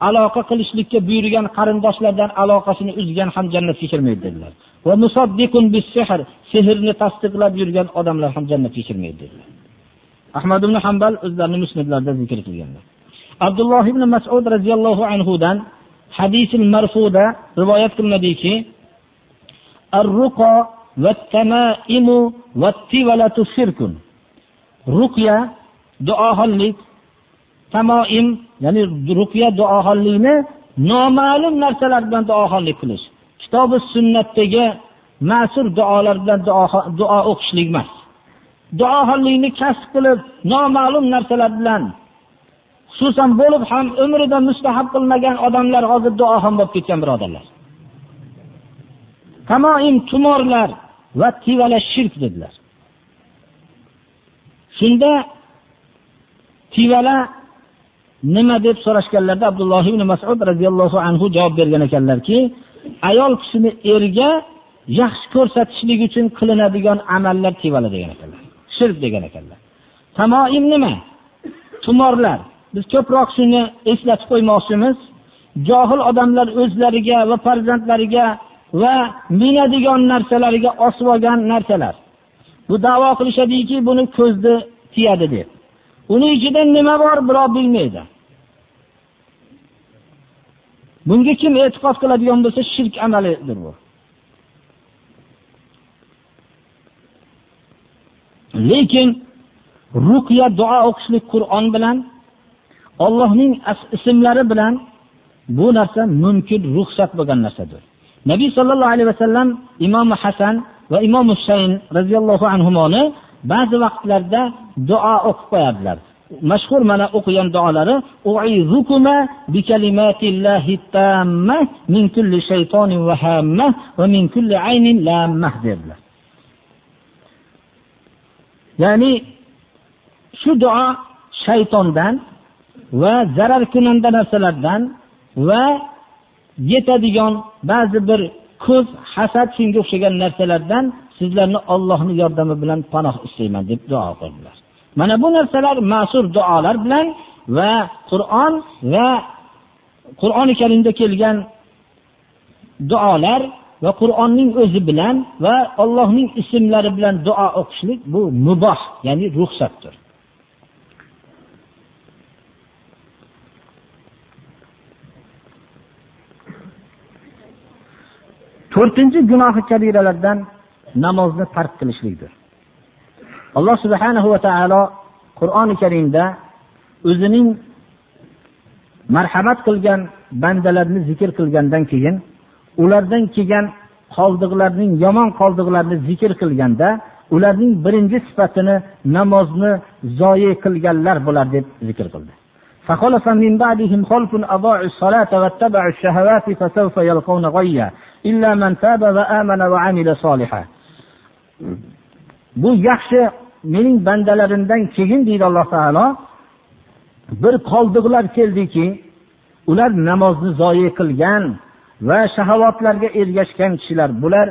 aloqa qilishlikka buyurgan qarindoshlardan aloqasini uzgan ham jannatga kirmaydi dedilar. Sehrni tasdiqlab yurgan odamlar ham jannatga kirmaydi dedilar. Ahmad ibn Hanbal o'zlarining musnadlarida zikr qilganlar abdulloh ibn masud radhiyallohu anhu dan hadisul marfuda rivoyat qilinadiki ruqya duoxonlik tamoim ya'ni ruqya duoxonlikni noma'lum narsalar bilan duoxonlik qilish. Kitobi sunnatdagi ma'sur duolar bilan duo o'qishlik emas. Duoxonlikni kasb qilib noma'lum narsalar bilan xususan bo'lib ham umrida mustahab qilmagan odamlar hozir duoxon bo'lib ketgan birodarlar. Tamoim tumorlar va tivala shirk dedilar. Shunda tivala nima deb so'rashganlarida abdulloh ibn masud roziyallohu anhu javob bergan ekanlarki ayol kishini erga yaxshi ko'rsatishlik uchun qilinadigan amallar tivala degan ekanlar. Shirk degan ekanlar. Tamoim nima? Tumorlar. Biz ko'proq shuni eslatib qo'ymoqchimiz. Johil odamlar o'zlariga va farzandlariga va minadigan narsalariga osib olgan narsalar. Bu davo qilishadiki buni ko'zni tiyadi deb. Uni ichida nima bor birov bilmaydi. Bunga kim e'tiqod qiladigan bo'lsa shirk amalidir bu. Lekin ruqya duo o'qishlik qur'on bilan Allohning ismlari bilan bu narsa mumkin ruxsat bo'lgan narsadir. Nabiy sollallohu alayhi vasallam imom hasan va imom husayn roziyallohu anhuni ba'zi vaqtlarda duo o'qib qo'yadilar mashhur mana o'qigan duolari uizukuma bi kalimatillahi tamma min kulli shaytonin va hamma va min kulli aynin lamma dedilar. Ya'ni shu duo shaytondan va zarar kunanda narsalardan va yetadigan ba'zi bir ko'z hasad shunga o'xshagan narsalardan sizlarni Allohning yordami bilan panoh istayman deb duo qildilar. mana bu narsalar ma'sur duolar bilan va qur'on va qur'oni karimda kelgan duolar va qur'onning o'zi bilan va allohning isimlari bilan duo o'qishlik bu muboh ya'ni ruxsatdir. To'rtinchi gunohi kabiralardan namozni tark qilishlikdir. alloh subhanahu va taolo qur'oni karimda o'zining marhamat qilgan bandalarni zikr qilgandan keyin ulardan kelgan qoldiqlarning yomon qoldiqlarini zikr qilganda ularning birinchi sifatini namozni zoyi qilganlar bo'ladi deb zikr qildi فخلف من بعدهم خلف أضاعوا الصلاة واتبعوا الشهوات فسوف يلقون غيا إلا من تاب وآمن وعمل صالحا bu yaxshi mening bandalarimdan keyin deydi alloh taolo bir qoldiqlar keldiki ular namozni zoyi qilgan va shahovatlarga ergashgan kishilar. Bular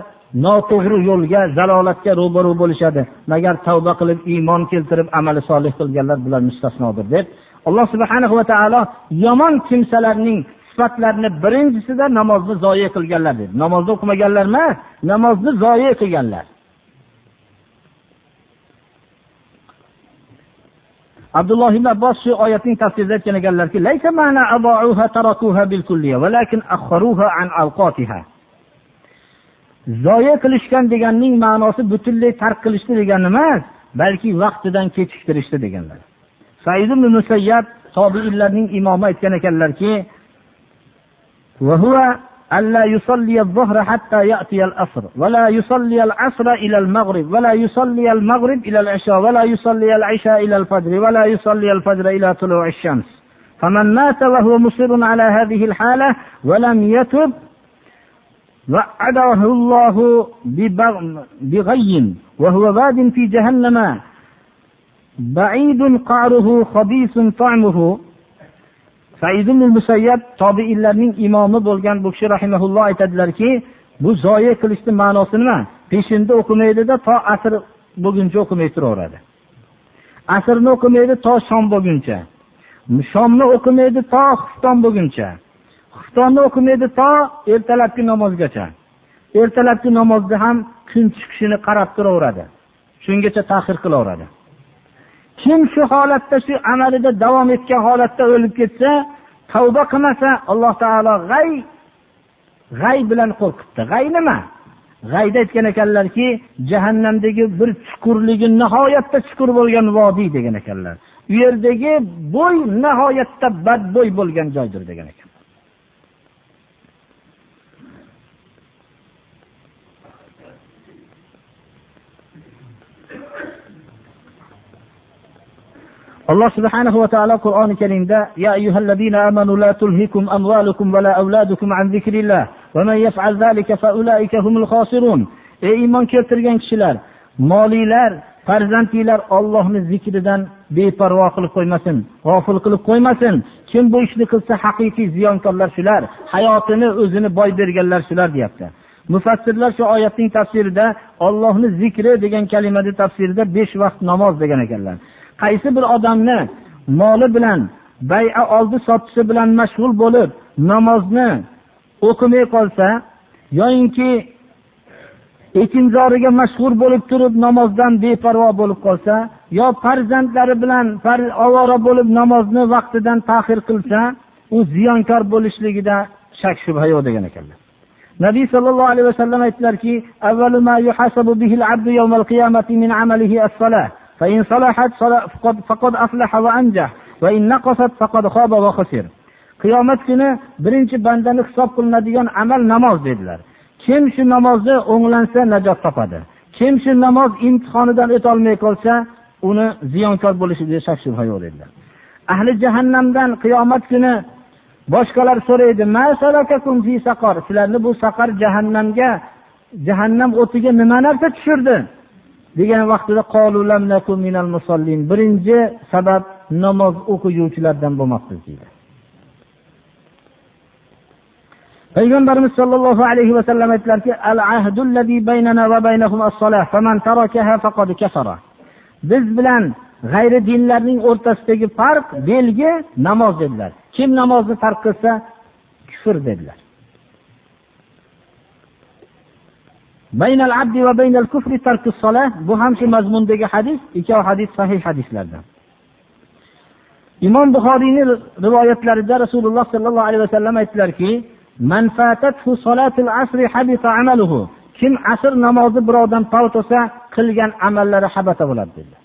noto'g'ri yo'lga zalolatga ro'baru bo'lishadi. Magar tavba qilib iymon keltirib amali solih qilganlar bular mustasnodir deb alloh subhana va taolo yomon kimsalarning sifatlarini birinchisida namozni zoyi qilganlar deb. Namozni o'qimaganlar emas namozni zoyi qilganlar. Abdulloh ibn abbos shu oyatning tafsirida aytgan ekanlarki zoya qilishgan deganning ma'nosi butunlay tark qilishdi degani emas balki vaqtidan kechiktirishdi deganlar. Said ibn musayyab tobiinlarning imomi aytgan ekanlarki ألا يصلي الظهر حتى يأتي الأصر ولا يصلي العصر إلى المغرب ولا يصلي المغرب إلى العشاء ولا يصلي العشاء إلى الفجر ولا يصلي الفجر إلى طلوع الشمس. فمن مات وهو مصر على هذه الحالة ولم يتب وعده الله بغي وهو باد في جهنم بعيد قعره خبيث طعمه. Said musayyab tobiinlarning imomi bo'lgan bu kishi rahimaulloh aytadilarki bu zoya qilishni ma'nosi nima? Peshinda o'qimaydida to asr bo'lguncha o'qimay turaveradi. Asrni o'qimaydi to shom bo'lguncha. Shomni o'qimaydi to xufton bo'lguncha. Xuftonni o'qimaydi to ertalabki namozgacha. Ertalabki namozda ham kun chiqishini qarab turaveradi. Shungacha tahir qilaveradi. Kim shu holatda shu amalida davom etgan holatda o'lib ketsa tavba qilmasa alloh taolo g'ay g'ay bilan qo'rqitdi g'ay nima? G'ayda aytgan ekanlarki jahannamdagi bir chuqurligi nihoyatda chuqur bo'lgan vodiy degan ekanlar. U yerdagi bo'y nihoyatda badbo'y bo'lgan joydir degan ekan. Alloh subhanahu va taolo qur'oni karimda ya ayyuhallazina amanu la tulhikum amwalukum va la auladukum an zikrillah va man yaf'al zalika fa ulaika humul khosirun ey iymon keltirgan kishilar moliylar farzandinglar Allohni zikridan beparvo qilib qo'ymasin g'ofil qilib qo'ymasin. Kim bu ishni qilsa haqiqiy ziyonkorlar shular hayotini o'zini boy berganlar shular deyapti. Mufassirlar shu oyatning tafsirida Allohni zikri degan kalimani tafsirida besh vaqt namoz degan ekanlar. Qaysi bir odamni moli bilan bay'a oldi sotishi bilan mashg'ul bo'lib namozni o'qimay qolsa yoyinki ekinzoriga mashg'ul bo'lib turib namozdan beparvo bo'lib qolsa yo farzandlari bilan ovora bo'lib namozni vaqtidan tahir qilsa u ziyonkor bo'lishligida shak shubha yo'q degan ekanlar. Nabiy sollallohu alayhi vasallam aytdilarki فإن صلحت فقد أفلح وأنجح وإن نقصت فقد خاب وخسر qiyomat kuni birinchi bandani hisob qilinadigan amal namoz dedilar kim shu namozni o'nglansa najot topadi kim shu namoz imtihonidan o'tolmay qolsa uni ziyonkor bo'lishiga shak shubha yo'q dedilar ahli jahannamdan qiyomat kuni boshqalar so'raydi sizlarni bu saqar jahannamga jahannam o'tiga nima narsa tushirdi Degan vaqtida birinchi sabab namoz o'qiyuvchilardan bo'lmoqmiz deydi. Payg'ambarimiz sollallohu alayhi vasallam aytdilarki biz bilan g'ayri dinlarning o'rtasidagi farq belgi namoz dedilar. Kim namozni tark qilsa kufr dedilar. Baynal abdi va baynal kufri tarkus solah. Bu ham shu mazmundagi hadis ikkov hadis sahih hadislardan imom buxoriyni rivoyatlarida rasululloh sollallohu alayhi vasallam aytdilarki kim asr namozi birovdan tog' to'sa qilgan amallari habata bo'ladi dedilar.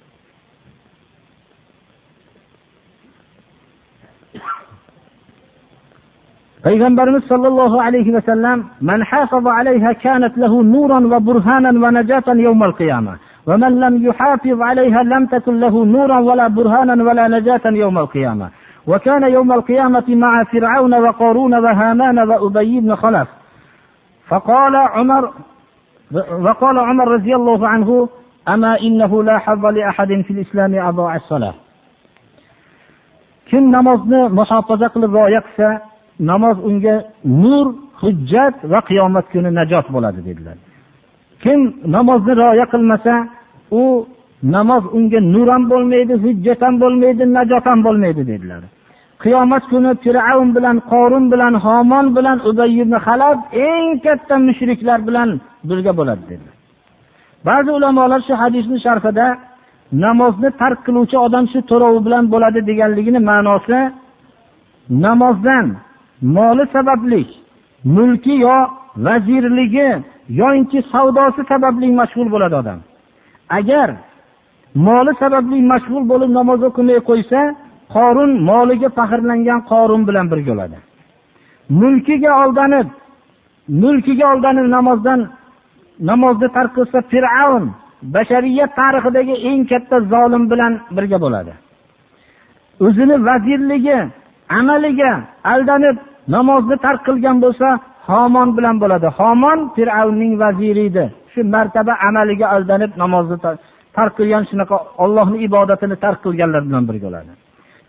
Payg'ambarimiz sollallohu alayhi vasallam man hafaza alayha kanat lahu nuran va burhanan va najatan yawmal qiyamah ومن لم يحافظ عليها لم تكن له نورا ولا برهانا ولا نجاة يوم القيامة وكان يوم القيامة مع فرعون وقارون وهامان وأبي بن خلف. فقال عمر وقال عمر رضي الله عنه أما إنه لا حظ لأحد في الإسلام أضاع الصلاة. kim namozni muhofaza qilib rioya qilsa namoz unga nur hujjat va qiyomat kuni najot bo'ladi dedilar. Kim namozni rioya qilmasa u namoz unga nur ham bo'lmaydi hujjat ham bo'lmaydi najot ham bo'lmaydi dedilar. Qiyomat kuni fir'avn bilan qorun bilan homon bilan ubay ibn halab eng katta mushriklar bilan birga bo'ladi dedilar. Ba'zi ulamolar shu hadisni sharhida namozni tark qiluvchi odam shu to'rovi bilan bo'ladi deganligini ma'nosi namozdan moli sababli mulki yo vazirligi yoinki savdosi sababli mashg'ul bo'ladi odam. Agar moli sababli mashg'ul bo'lib namoz o'qimay qo'ysa qorun moliga faxrlangan qorun bilan birga bo'ladi. Mulkiga aldanib mulkiga aldanib namozdan namozni tark qilsa fir'avn bashariyat tarixidagi eng katta zolim bilan birga bo'ladi. O'zini vazirligi amaliga aldanib namozni tark qilgan bo'lsa homon bilan bo'ladi. Homon fir'avnning vaziri edi shu martaba amaliga aldanib namozni tark qilgan shunaqa ollohni ibodatini tark qilganlar bilan birga bo'ladi.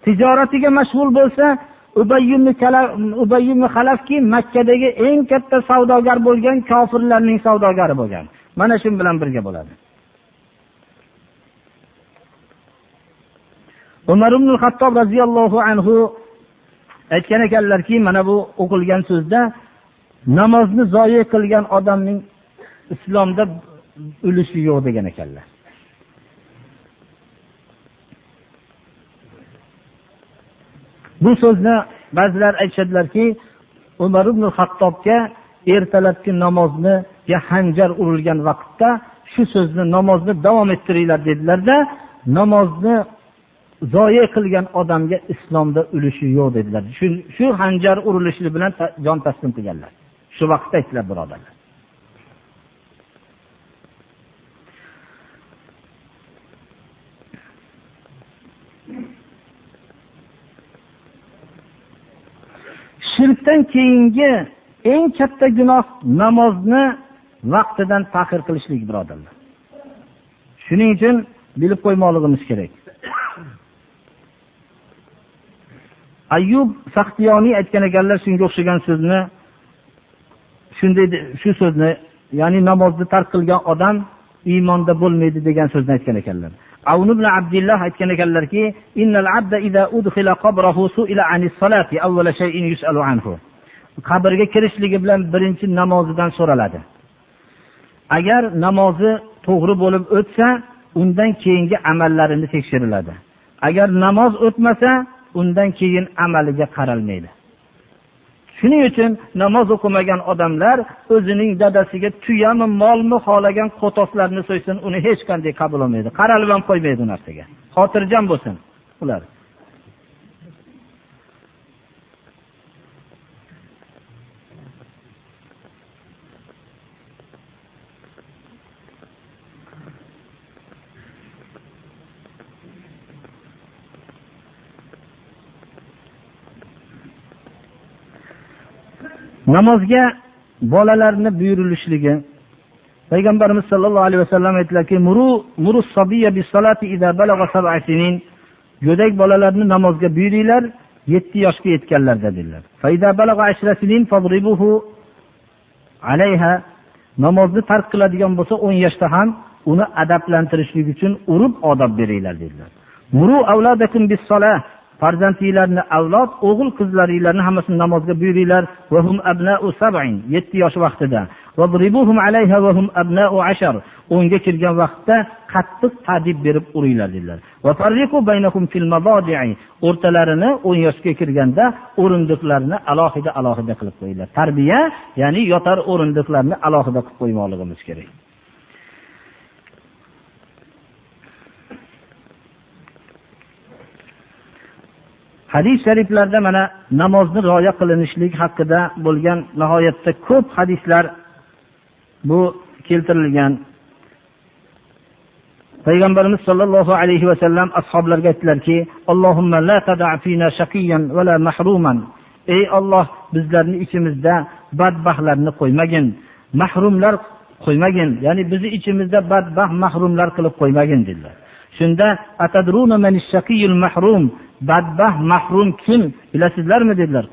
Tijoratiga mashg'ul bo'lsa ubay halafki makkadagi eng katta savdogar bo'lgan kofirlarning savdogari bo'lgan. Mana shu bilan birga bo'ladi. Umar ibn hattob roziyallohu anhu aytgan ekanlarki mana bu o'qilgan so'zda namozni zoye qilgan odamning islomda ulushi yo'q degan ekanlar. Bu so'zni ba'zilar aytishadilarki umar ibn hattobga ertalabki namozniga hanjar urilgan vaqtda shu so'zni namozni davom ettiringlar dedilarda namozni zoya qilgan odamga islomda ulushi yo'q dedilar. Shu shu hanjar urilishi bilan jon taslim qilganlar. Shu vaqtda aytdilar birodarlar. Shirkdan keyingi eng katta gunoh namozni vaqtidan tahir qilishlik birodarlar. Shuning uchun bilib qo'ymoqligimiz kerak. Ayyub saxtiyoniy aytgan ekanlar shunga o'xshagan so'zni shunday shu so'zni ya'ni namozni tark qilgan odam iymonda bo'lmaydi degan so'zni aytgan ekanlar. Avn ibn abdulloh aytgan ekanlarki qabrga kirishligi bilan birinchi namozidan so'raladi. Agar namozi to'g'ri bo'lib o'tsa undan keyingi amallarini tekshiriladi. Agar namoz o'tmasa undan keyin amaliga qaralmaydi. Shuning uchun namoz o'qimagan odamlar o'zining dadasiga tuyami molmi xohlagan qo'toslarni so'ysin uni hech qanday qabul qilmaydi qaralib ham qo'ymaydi u narsaga. Xotirjam bo'lsin ular. Namozga bolalarni buyurilishligi. Payg'ambarimiz sollallohu alayhi vasallam aytdilarki go'dak bolalarni namozga buyuringlar yetti yoshga yetganlarda dedilar. Namozni tark qiladigan bo'lsa o'n yoshda ham uni adablantirishlik uchun urib odob beringlar dedilar. Farzandinglarni avlod o'g'il qizlaringlarni hammasini namozga buyuringlar. Yetti yosh vaqtida. O'nga kirgan vaqtda qattiq ta'dib berib uringlar dedilar. O'rtalarini o'n yoshga kirganda o'rindiqlarni alohida alohida qilib qo'yinglar. Tarbiya ya'ni yotar o'rindiqlarni alohida qilib qo'ymoqligimiz kerak. Hadis shariflarda mana namozni rioya qilinishlik haqida bo'lgan nihoyatda ko'p hadislar bu keltirilgan. Payg'ambarimiz sollallohu alayhi vasallam ashoblarga aytdilarki ey olloh bizlarni ichimizda badbaxtlarni qo'ymagin. Mahrumlar qo'ymagin. Ya'ni bizni ichimizda badbaxt mahrumlar qilib qo'ymagin dedilar. Shunda badbaxt mahrum kim? Bilasizlarmi? dedilar.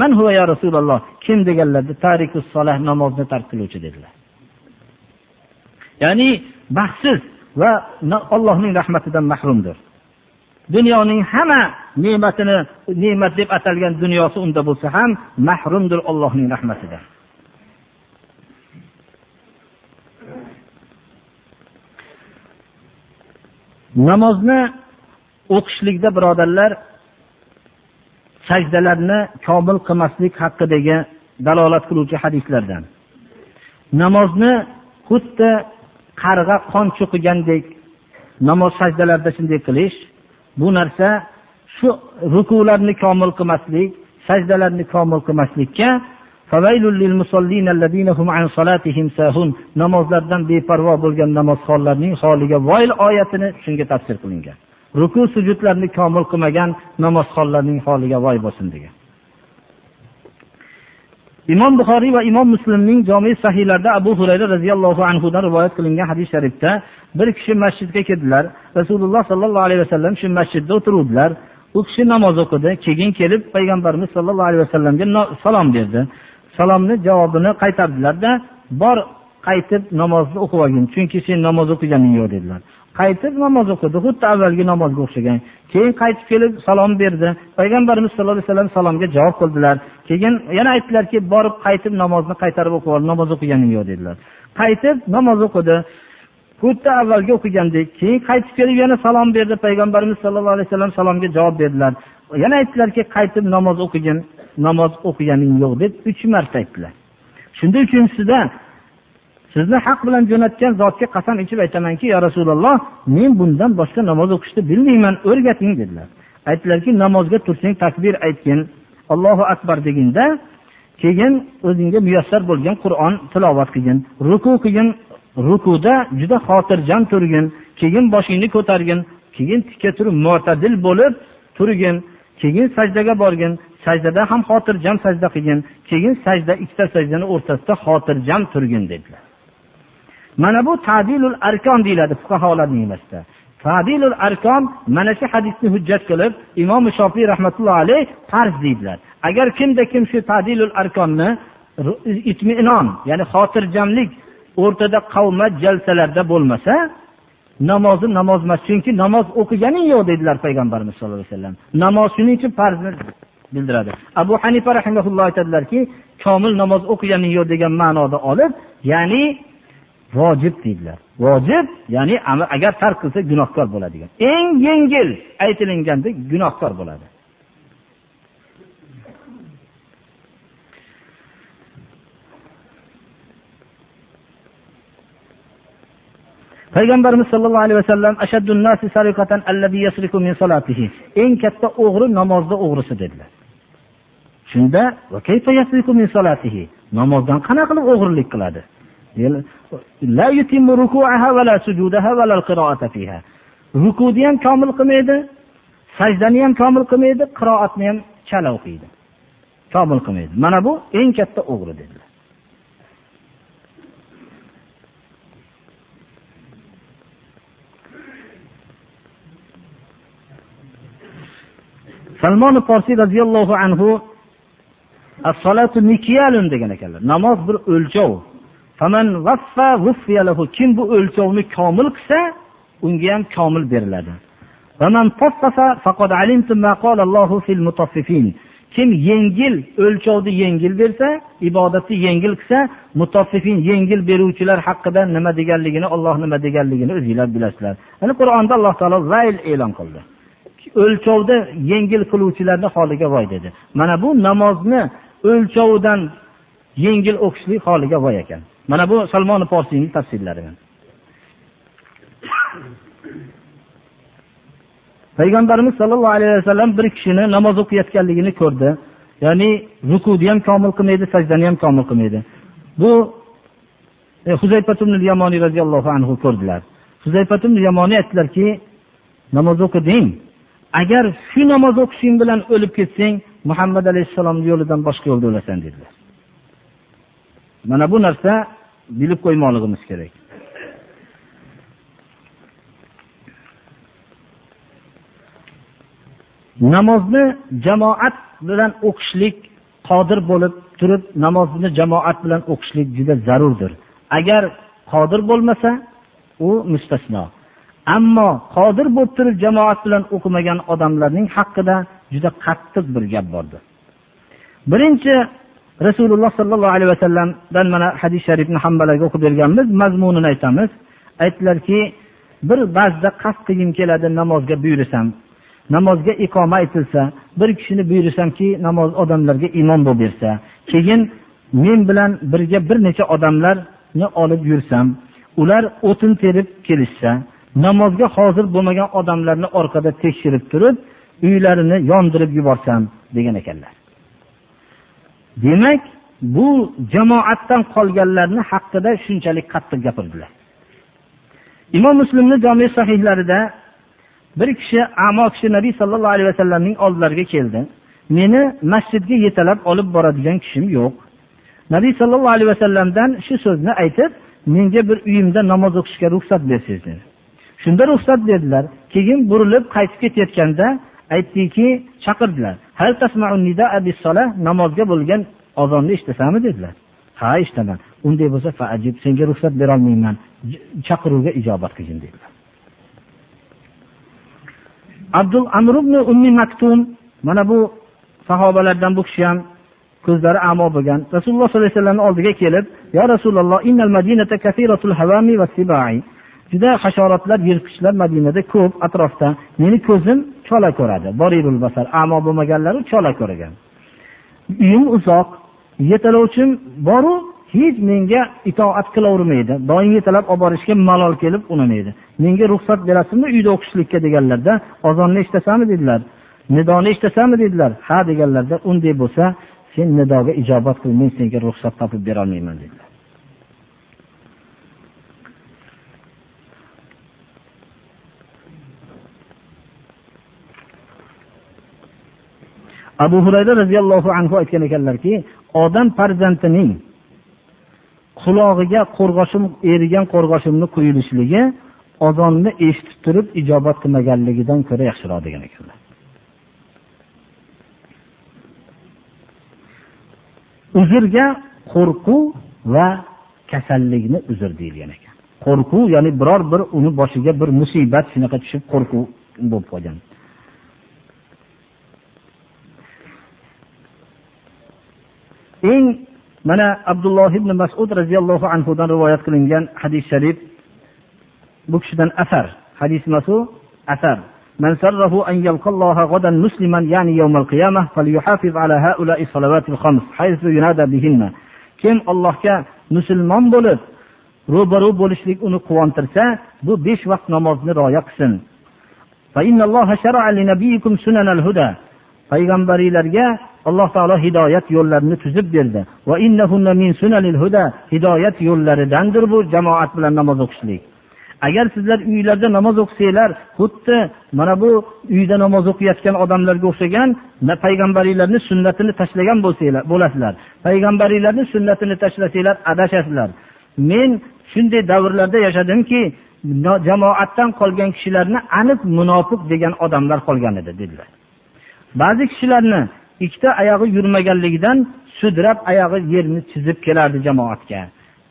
Man huva ya rasululloh? Kim deganlarda tarikus solah namozni tark qiluvchi dedilar. Ya'ni baxtsiz va allohning rahmatidan mahrumdir. Dunyoning hamma ne'matini ne'mat deb atalgan dunyosi unda bo'lsa ham mahrumdir allohning rahmatidan. Namozni o'qishlikda birodarlar sajdalarni komil qilmaslik haqidagi dalolat qiluvchi hadislardan. Namozni xuddi qarg'a qon cho'qigandek namoz sajdalarda shunday qilish bu narsa shu rukularni komil qilmaslik sajdalarni komil qilmaslikka namozlardan beparvo bo'lgan namozxonlarning holiga voyl oyatini shunga tafsir qilingan. Ruku sujudlarni komil qilmagan namozxonlarning holiga voy bo'lsin degan. Imom buxoriy va imom muslimning jomi sahiylarida abu hurayra roziyallohu anhudan rivoyat qilingan hadis sharifda bir kishi masjidga kirdilar rasululloh sollallohu alayhi vasallam shu masjidda o'tiruvdilar. U kishi namoz o'qidi keyin kelib payg'ambarimiz sollallohu alayhi vasallamga salom berdi. Salomni javobini qaytardilarda bor qaytib namozni o'qib olgin chunki sen namoz o'qiganing yo'q dedilar. Qaytib namoz o'qidi xuddi avvalgi namozga o'xshagan. Keyin qaytib kelib salom berdi. Payg'ambarimiz sallallohu alayhi vasallam salomga javob qildilar. Keyin yana aytdilarki borib qaytib namozni qaytarib o'qib ol namoz o'qiganing yo'q dedilar. Qaytib namoz o'qidi. Xuddi avvalgi o'qigandek keyin qaytib kelib yana salom berdi. Payg'ambarimiz sallallohu alayhi vasallam salomga javob berdilar. Yana aytdilarki qaytib namoz o'qigin namoz o'qiganing yo'q deb uch marta aytdilar. Shunda uchinchisida sizni haq bilan jo'natgan zotga qasam ichib aytamanki yo rasululloh men bundan boshqa namoz o'qishni bilmayman o'rgating dedilar. Aytdilarki namozga tursang takbir aytgin allohu akbar deginda keyin o'zingga muyassar bo'lgan qur'on tilovat qilgin ruku qilgin rukuda juda xotirjam turgin keyin boshingni ko'targin keyin tikka turib mo'tadil bo'lib turgin keyin sajdaga borgin sajdada ham xotirjam sajda qilgin keyin sajda ikkita sajdani o'rtasida xotirjam turgin dedilar. Mana bu tadilul arkon deyiladi fuqarolarning emasda tadilul arkon mana shu hadisni hujjat qilib imom shofiy rahmatullohi alayh farz deydilar. Agar kimda kim shu tadilul arkonni itminon ya'ni xotirjamlik o'rtada qavmat jalsalarda bo'lmasa namozi namoz emas chunki namoz o'qiganing yo'q dedilar payg'ambarimiz sallallohu alayhi vasallam. Namoz shuning uchun farzni bildiradi. Abu hanifa rahimaulloh aytadilarki komil namoz o'qiganing yo'q degan ma'noda olib ya'ni vojib deydilar. Vojib ya'ni agar tark qilsa gunohkor bo'ladigan. Eng yengil aytilingandek gunohkor bo'ladi. Payg'ambarimiz sollallohu alayhi vasallam eng katta o'g'ri namozda o'g'risi dedilar. Shunda namozdan qanaqa qilib o'g'irlik qiladi? Rukuni ham komil qilmaydi sajdani ham komil qilmaydi qiroatni ham chala o'qiydi komil qilmaydi. Mana bu eng katta o'g'ri dedilar. Salmon forsiy roziyallohu anhu degan ekanlar. Namoz bir o'lchov. Kim bu o'lchovni komil qilsa unga ham komil beriladi. Kim yengil o'lchovni yengil bersa ibodatni yengil qilsa mutaffifin yengil beruvchilar haqida nima deganligini olloh nima deganligini o'zinglar bilasizlar ana qur'onda alloh taolo vayl e'lon qildi. O'lchovda yengil qiluvchilarni holiga voy dedi. Mana bu namozni o'lchovidan yengil o'qishlik holiga voy ekan. Mana bu salmoni forsiyni tafsirlari payg'ambarimiz sollallohu alayhi vasallam bir kishini namoz o'qiyotganligini ko'rdi. Ya'ni rukuni ham komil qilmaydi sajdani ham komil qilmaydi. Bu e, yamoniy roziyallohu anhu ko'rdilar. Huzayfat yamoniy aytdilarki namoz o'qiding. Agar shu namoz o'qishing bilan o'lib ketsang muhammad alayhissalomni yo'lidan boshqa yo'lda o'lasan dedilar. Mana bu narsa bilib qo'ymoqligimiz kerak. Namozni jamoat bilan o'qishlik qodir bo'lib turib namozni jamoat bilan o'qishlik juda zarurdir. Agar qodir bo'lmasa u mustasno. Ammo qodir bo'lib turib jamoat bilan o'qimagan odamlarning haqida juda qattiq bir gap bordir. Birinchi rasululloh sollallohu alayhi vasallamdan mana hadis sharifni hammalarga o'qib berganmiz. Mazmunini aytamiz. Aytdilarki bir ba'zida qasd qilgim keladi namozga buyursam. Namozga iqoma aytilsa bir kishini buyursamki namoz odamlarga imom bo'lib bersa. Keyin men bilan birga bir necha odamlarni olib yursam ular o'tin terib kelishsa namozga hozir bo'lmagan odamlarni orqada tekshirib turib uylarini yondirib yuborsam degan ekanlar. Demak bu jamoatdan qolganlarni haqida shunchalik qattiq gapirdilar. Imom muslimni jomi sahihlarida bir kishi amo kishi nabiy sollallohu alayhi vasallamning oldilariga keldi. Meni masjidga yetalab olib boradigan kishim yo'q. Nabiy sollallohu alayhi vasallamdan shu so'zni aytib menga bir uyimda namoz o'qishga ruxsat bersangiz dedi. Shunda ruxsat berdilar. Keyin burilib qaytib ketayotganda aytdiki chaqirdilar. Namozga bo'lgan ozonni eshitasanmi dedilar. Ha eshitaman unday bo'lsa faajib senga ruxsat berolmayman. Chaqiruvga ijobat qilgin dedilar. Abdul amr ibn ummi maktum mana bu sahobalardan bu kishi ham ko'zlari amo bo'lgan. Rasululloh sollallohu alayhi vasallamni oldiga kelib yo rasululloh juda hasharotlar yirtqichlar madinada ko'p atrofda. Meni ko'zim chola ko'radi. Borirul basar. Amo bo'lmaganlari chola ko'rgan uyim uzoq. Yetalovchim boru hech menga itoat qilavermaydi. Doim yetalab olib borishga malol kelib unamaydi menga ruxsat berasizmi uyda o'qishlikka deganlarda ozonni eshitasanmi dedilar. Nidoni eshitasanmi dedilar. Ha deganlarda unday bo'lsa sen nidoga ijobat qil men senga ruxsat topib berolmayman dedilar. Abu hurayra roziyallohu anhu aytgan ekanlarki odam farzandining qulog'iga qo'rg'oshim erigan qo'rg'oshimni quyilishligi ozonni eshitib turib ijobat qilmaganligidan ko'ra yaxshiroq degan ekanlar. Uzrga qo'rquv va kasallikni uzr deyilgan ekan. Qo'rquv ya'ni biror bir uni boshiga bir musibat shunaqa tushib qo'rquv bo'lib qolgan. eng mana abdulloh ibn masud roziyallohu anhudan rivoyat qilingan hadis sharif bu kishidan asar hadis masu asar من سره أن يلقى الله غدا مسلما يعني يوم القيامة فليحافظ على هؤلاء الصلوات الخمس حيث ينادى بهن kim allohga musulmon bo'lib ro'baru bo'lishlik uni quvontirsa bu besh vaqt namozni rioya qilsin Payg'ambaringlarga alloh taolo hidoyat yo'llarini tuzib berdi. Hidoyat yo'llaridandir bu jamoat bilan namoz o'qishlik. Agar sizlar uylarda namoz o'qisanglar xuddi mana bu uyda namoz o'qiyotgan odamlarga o'xshagan payg'ambaringlarni sunnatini tashlagan bo'lsanglar bo'lasizlar. Payg'ambaringlarni sunnatini tashlasanglar adashasizlar. Men shunday davrlarda yashadimki jamoatdan qolgan kishilarni aniq munofiq degan odamlar qolgan edi dedilar. Ba'zi kishilarni ikkita oyog'i yurmaganligidan sudrab oyog'i yerni chizib kelardi jamoatga.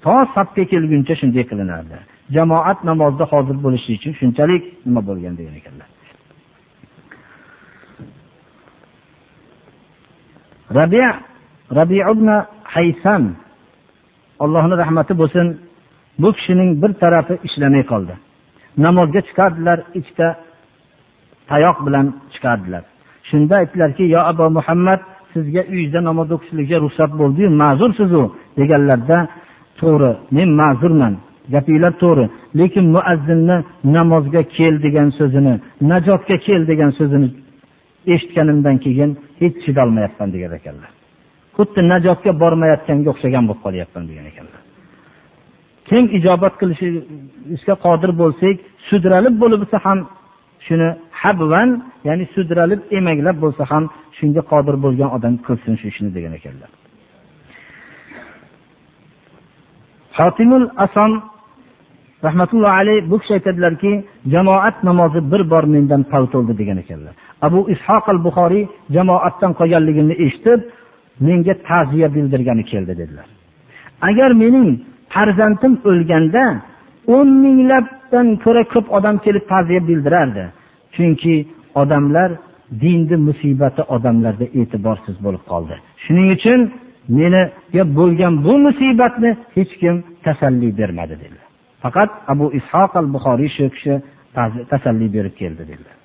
To safga kelguncha shunday qilinardi. Jamoat namozda hozir bo'lishi uchun shunchalik nima bo'lgan degan ekanlar. Rabi rabi ibn haysam allohni rahmati bo'lsin bu kishining bir tarafi ishlamay qoldi. Namozga chiqardilar ikkita tayoq bilan chiqardilar. Shunda aytdilarki yo abu muhammad sizga uyingizda namoz o'qishlikka ruxsat bo'ldiyu ma'zursizu? deganlarda to'g'ri men ma'zurman. Gapinglar to'g'ri. Lekin muazzinni namozga kel degan so'zini najotga kel degan so'zini eshitganimdan keyin hech chidolmayapman degan ekanlar. Xuddi najotga bormayotganga o'xshagan bo'lib qolyapman degan ekanlar. Kim ijobat qilishga qodir bo'lsak sudralib bo'lib ham shuni habvan ya'ni sudralib emaklab bo'lsa ham shunga qodir bo'lgan odam qilsin shu ishni degan ekanlar. Hotimul ason rahmatullohi alayh bu kishi aytadilarki jamoat namozi bir bor mendan pavt bo'ldi degan ekanlar. Abu ishoq al buxoriy jamoatdan qolganligimni eshitib menga ta'ziya bildirgani keldi dedilar. Agar mening farzandim o'lganda o'n minglabdan ko'ra ko'p odam kelib ta'ziya bildirardi. Chunki odamlar dinni musibati odamlarda e'tiborsiz bo'lib qoldi. Shuning uchun meniga bo'lgan bu musibatni hech kim tasalli bermadi dedilar. Faqat abu ishoq al buxoriy shu kishi tasalli berib keldi dedilar.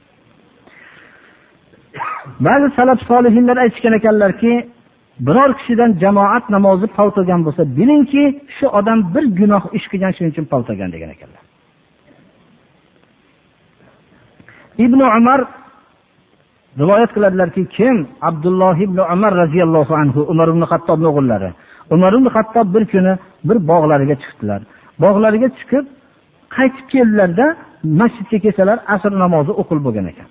Ba'zi salaf solihinlar aytishgan ekanlarki biror kishidan jamoat namozi paltagan bo'lsa bilingki shu odam bir gunoh ish qilgan shuning uchun paltagan degan ekanlar. Ibn umar rivoyat qiladilarki kim? Abdulloh ibn umar roziyallohu anhu umar ibn hattobni o'g'illari. Umar ibn hattob bir kuni bir bog'lariga chiqdilar. Bog'lariga chiqib qaytib keldilarda masjidga kelsalar asr namozi o'qil bo'lgan ekan.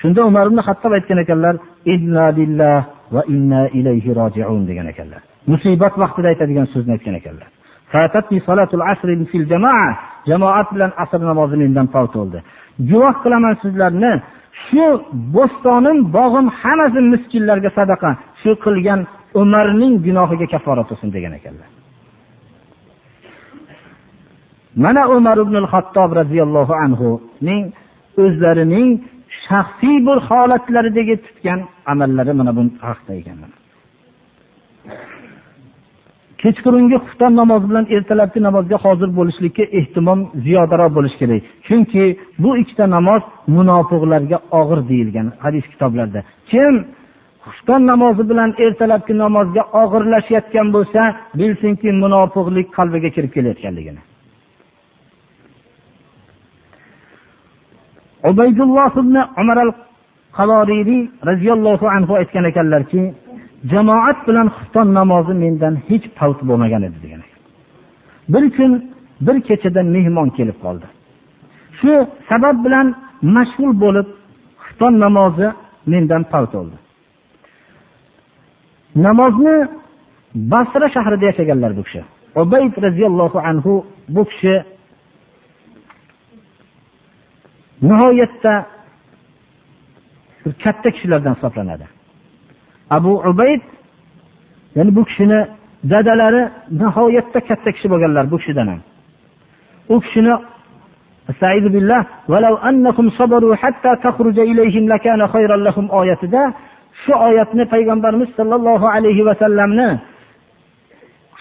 Shunda umar ibn hattob aytgan ekanlar inna lillah va inna ilayhi rojiun degan ekanlar. Musibat vaqtida aytadigan so'zni aytgan ekanlar. Jamoat bilan asr namozi mendan fot bo'ldi guvoh qilaman sizlarni. Shu bo'stonim bog'im hammasi miskinlarga sadaqa shu qilgan umarning gunohiga kafforat bo'lsin degan ekanlar. Mana umar ibn hattob roziyallohu anhuning o'zlarining shaxsiy bir holatlaridagi tutgan amallari mana bu haqda ekan kechqurungi xufton namozi bilan ertalabki namozga hozir bo'lishlikka ehtimom ziyodaroq bo'lishi kerak. Chunki bu ikkita namoz munofiqlarga og'ir deyilgan hadis kitoblarida kim xufton namozi bilan ertalabki namozga og'irlashayotgan bo'lsa bilsinki munofiqlik qalbiga kirib kelayotganligini. Ubaydulloh ibn umar al qavoriydiy roziyallohu anhu aytgan ekanlarki jamoat bilan xufton namozi mendan hech pavt bo'lmagan edi degan bir kun bir kechada mehmon kelib qoldi. Shu sabab bilan mashg'ul bo'lib xufton namozi mendan pavt bo'ldi namozni basra shahrida yashaganlar bu kishi. Obayd roziyallohu anhu bu kishi nihoyatda katta kishilardan hisoblanadi. Abu ubayd ya'ni bu kishini dadalari nihoyatda katta kishi bo'lganlar bu kishidan ham. U kishini oyatida shu oyatni payg'ambarimiz sollallohu alayhi vasallamni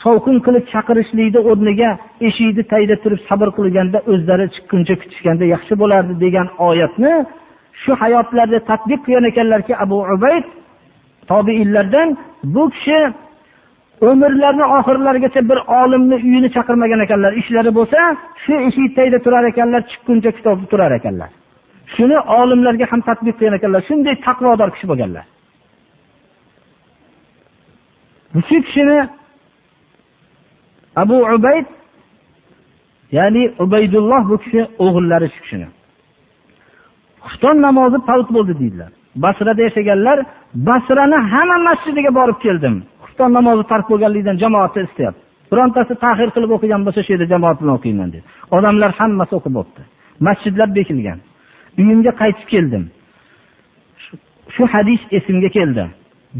shovqin qilib chaqirishlikni o'rniga eshikni tagida turib sabr qilganda o'zlari chiqquncha kutishganda yaxshi bo'lardi degan oyatni shu hayotlarida tadbiq qilgan ekanlarki abu ubayd tobiinlardan bu kishi umrlarini oxirlarigacha bir olimni uyini chaqirmagan ekanlar. Ishlari bo'lsa shu eshik tagida turar ekanlar chiqquncha kitobni turar ekanlar. Shuni olimlarga ham tadbiq qilgan ekanlar. Shunday taqvodor kishi bo'lganlar. Shu kishini abu ubayd ya'ni ubaydulloh bu kishi o'g'illari shu kishini. Xufton namozi pavt bo'ldi deydilar. Basrada yashaganlar basrani hamma masjidiga borib keldim. Xufton namozi tark bo'lganligidan jamoatni istayapti birontasi tahir qilib o'qigan bo'lsa shu yerda jamoat bilan o'qiyman dedi. Odamlar hammasi o'qib bo'libdi masjidlar bekilgan. Uyimga qaytib keldim. Shu hadis esimga keldi.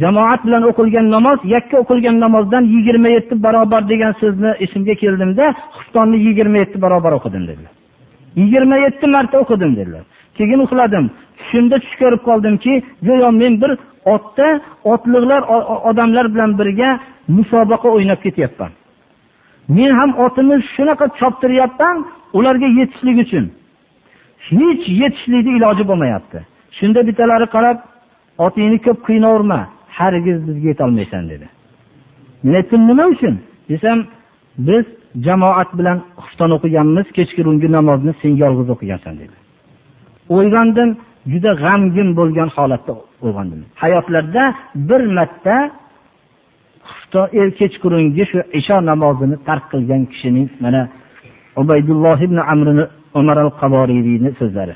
Jamoat bilan o'qilgan namoz yakka o'qilgan namozdan yigirma yetti barobar degan so'zni esimga keldimda xuftonni yigirma yetti barobar o'qidim dedilar. Yigirma yetti marta o'qidim dedilar. Keyin uxladim. Tushimda tush ko'rib qoldimki go'yo men bir otda otliqlar odamlar bilan birga musobaqa o'ynab ketyapman. Men ham otimni shunaqa choptiryapman ularga yetishlik uchun. Hech yetishlikni iloji bo'lmayapti. Shunda bittalari qarab otingni ko'p qiynaverma hargiz bizga yetolmaysan dedi. Men aytdim nima uchun? desam biz jamoat bilan xufton o'qiganmiz kechqurungi namozni sen yolg'iz o'qigansan dedi. O'ylandim juda g'amgin bo'lgan holatda uyg'ondim. Hayotlarida bir marta er kechqurungi shu isho namozini tark qilgan kishining mana ubaydulloh ibn amr umar al qavoriyni so'zlari.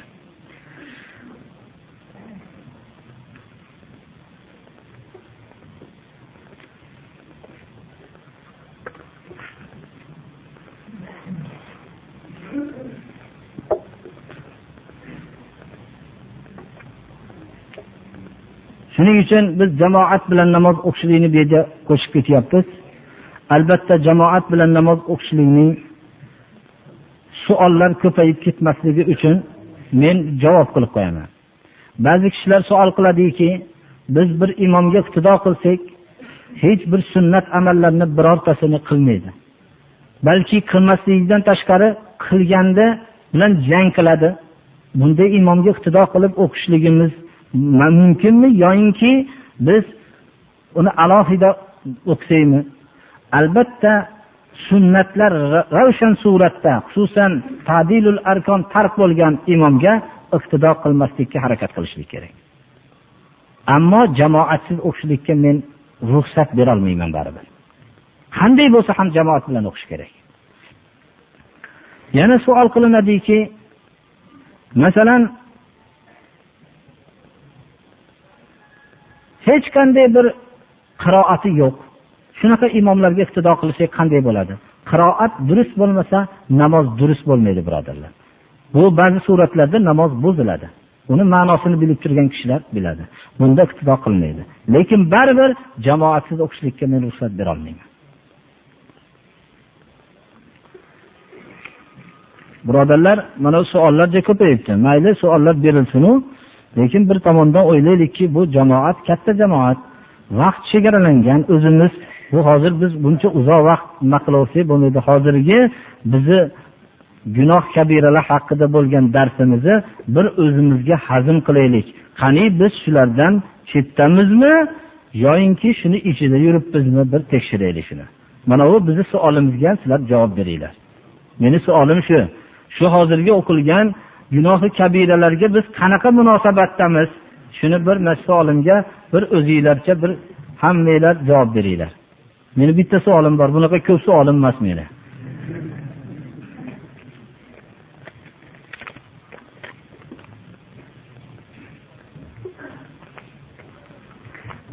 Shuning uchun biz jamoat bilan namoz o'qishlikni bu yerda qo'shib ketyapmiz. Albatta jamoat bilan namoz o'qishlikning savollar ko'payib ketmasligi uchun men javob qilib qo'yaman. Ba'zi kishilar savol qiladiki biz bir imomga iqtido qilsak hech bir sunnat amallarni birortasini qilmaydi. Balki qilmasligidan tashqari qilganda bilan jang qiladi. Bunday imomga iqtido qilib o'qishligimiz mumkinmi? Yoyinki biz uni alohida o'qisaymi? Albatta sunnatlar ravshan suratda xususan tadilul arkon tark bo'lgan imomga iqtido qilmaslikka harakat qilishlik kerak. Ammo jamoatsiz o'qishlikka men ruxsat berolmayman baribir. Qanday bo'lsa ham jamoat bilan o'qish kerak. Yana savol qilinadiki masalan hech qanday bir qiroati yo'q. Shunaqa imomlarga iqtido qilsak qanday bo'ladi? Qiroat durust bo'lmasa namoz durust bo'lmaydi birodarlar. Bu ba'zi suratlarda namoz buziladi. Uni ma'nosini bilib turgan kishilar biladi. Bunda iqtido qilmaydi. Lekin baribir jamoatsiz o'qishlikka men ruxsat berolmayman birodarlar mana savollar ko'payibdi. Mayli savollar berilsinu. Lekin bir tomondan o'ylaylikki bu jamoat katta jamoat. Vaqt chegaralangan o'zimiz. Bu hozir biz buncha uzoq vaqt nima qilaversak bo'lmaydi. Hozirgi bizni gunoh kabiralar haqida bo'lgan darsimizni bir o'zimizga hazm qilaylik. Qani biz shulardan chetdamizmi yoyinki shuni ichida yuribmizmi bir tekshiraylik shuni. Mana bu bizni savolimizga sizlar javob beringlar. Meni savolim shu. Shu hozirgi o'qilgan gunohi kabiralarga biz qanaqa munosabatdamiz? Shuni bir savolimga bir o'zinglarcha bir hammanglar javob beringlar. Meni bitta savolim bor bunaqa ko'p savolim emas meni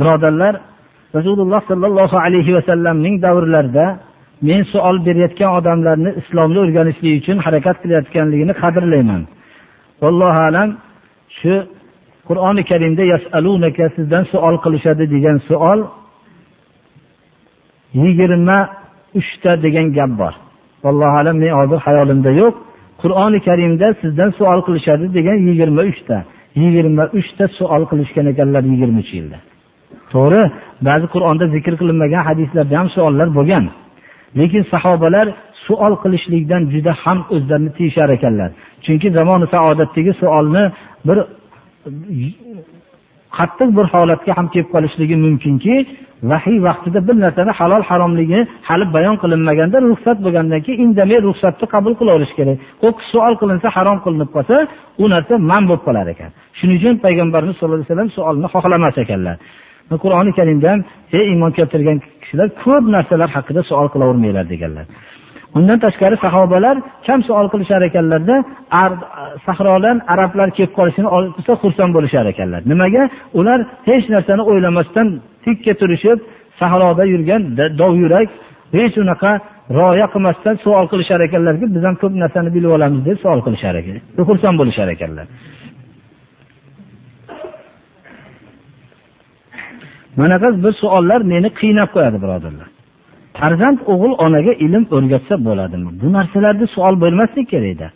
birodarlar rasululloh sollallohu alayhi vasallamning davrlarida men savol berayotgan odamlarni islomni o'rganishlik uchun harakat qilayotganligini qadrlayman. Vallohu alam shu qur'oni karimda yasalunaka sizdan savol qilishadi degan savol yigirma uchta degan gap bor. Vallohu alam men hozir hayolimda yo'q. Qur'oni karimda sizdan savol qilishadi degan yigirma uchta yigirma uchta savol qilishgan ekanlar yigirma uch yilda. To'g'ri ba'zi qur'onda zikr qilinmagan hadislarda ham savollar bo'lgan. Lekin sahobalar suol qilishlikdan juda ham o'zlarini tiyishar ekanlar. Chunki zamoni saodatdagi savolni bir qattiq bir holatga ham kelib qolishligi mumkinki vahiy vaqtida bir narsani halol haromligi hali bayon qilinmaganda ruxsat bo'lgandan keyin indamay ruxsatni qabul qilaverish kerak. Ko'p savol qilinsa harom qilinib qolsa u narsa man bo'lib qolar ekan. Shuning uchun payg'ambarimiz sallallohu alayhi vasallam savolni xohlamas ekanlar. Qur'oni karimda ey iymon keltirgan kishilar ko'p narsalar haqida savol qilavermanglar deganlar. Undan tashqari sahobalar kam savol qilishar ekanlarda sahrodan arablar kelib qolishini olsa xursand bo'lishar ekanlar. Nimaga? Ular hech narsani o'ylamasdan tikka turishib sahroda yurgan dovyurak hech unaqa rioya qilmasdan savol qilishar ekanlarki biz ham ko'p narsani bilib olamiz deb savol qilishar ekan xursand bo'lishar ekanlar. Mana qiz bir savollar meni qiynab qo'yadi birodarlar. Farzand o'g'il onaga ilm o'rgatsa bo'ladimi? Bu narsalarda savol bo'lmaslik kerakda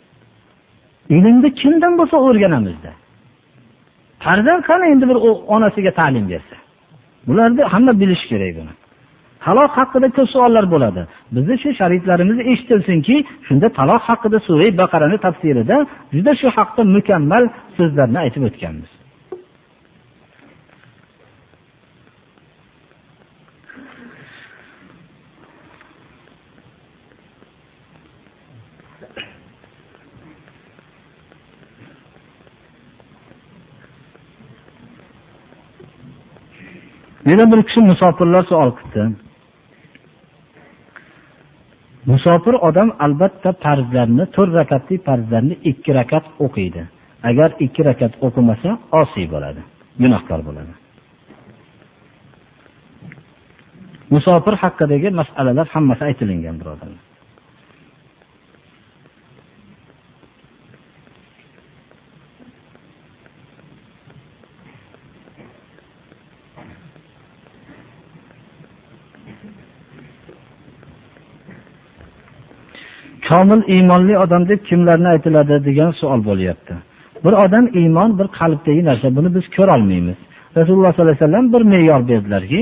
ilmni kimdan bo'lsa o'rganamizda farzand qani endi bir onasiga ta'lim bersa? Bularni hamma bilishi kerak buni. Taloq haqida ko'p savollar bo'ladi. Bizni shu shariflarimiz eshitilsinki shunda taloq haqida sura baqarani tafsirida juda shu haqda mukammal so'zlarni aytib o'tganmiz. Yana bir kishi musofirlar savol qildi musofir odam albatta farzlarni 4 rakatli farzlarni 2 rakat o'qiydi. Agar 2 rakat o'qimasa osiy bo'ladi gunohkor bo'ladi. Musofir haqidagi masalalar hammasi aytilingan birodarlar. Komil iymonli odam deb kimlarni aytiladi degan savol bo'lyapti. Bir odam iymon bir qalbdagi narsa buni biz ko'rolmaymiz. Rasululloh sollallohu alayhi vasallam bir me'yor berdilarki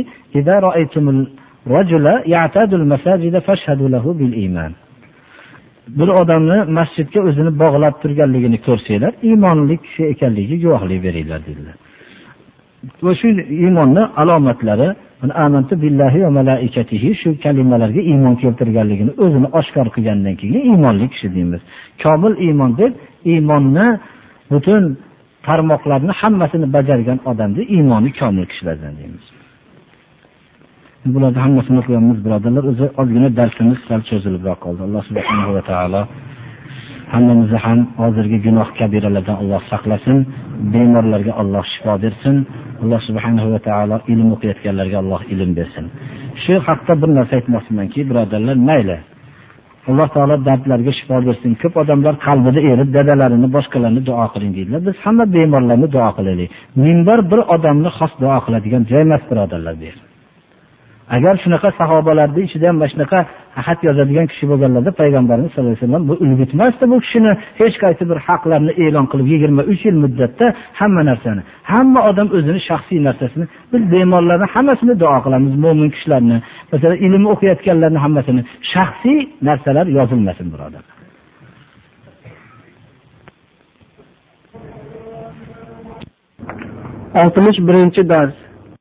bir odamni masjidga o'zini bog'lab turganligini ko'rsanglar iymonli kishi ekanligiga guvohlik beringlar dedilar. Va shu iymonni alomatlari amantu billahi va malaikatihi shu kalimalarga iymon keltirganligini o'zini oshkor qilgandan keyin iymonli kishi deymiz. Komil iymon deb iymonni butun tarmoqlarni hammasini bajargan odamni iymoni komil kishilardan deymiz. Bularni hammasini o'qiyapmiz birodarlar o'zi ozgina darsimiz sal cho'zilibroq qoldi alloh subhanahu va taolo hammamizni ham hozirgi gunoh kabiralardan alloh saqlasin bemorlarga alloh shifo bersin alloh subhanahu va taolo ilm o'qiyotganlarga alloh ilm bersin. Shu haqda bir narsa aytmoqchimanki birodarlar mayli. Alloh taolo dardlarga shifo bersin. Ko'p odamlar qalbida erib dadalarini boshqalarni duo qiling deydilar. Biz hamma bemorlarni duo qilaylik. Minbar bir odamni xos duo qiladigan joy emas birodarlar bu yer agar shunaqa sahobalarni ichida ham mana shunaqa xat yozadigan kishi bo'lganlarda payg'ambarimiz sallallohu alayhi vasallam bu ulgutmasdi bu kishini. Hech qaysi bir haqlarni e'lon qilib yigirma uch yil muddatda hamma narsani hamma odam o'zini shaxsiy narsasini biz bemorlarni hammasini duo qilamiz mo'min kishilarni masalan ilm o'qiyotganlarni hammasini shaxsiy narsalar yozilmasin birodar oltmish birinchi dars.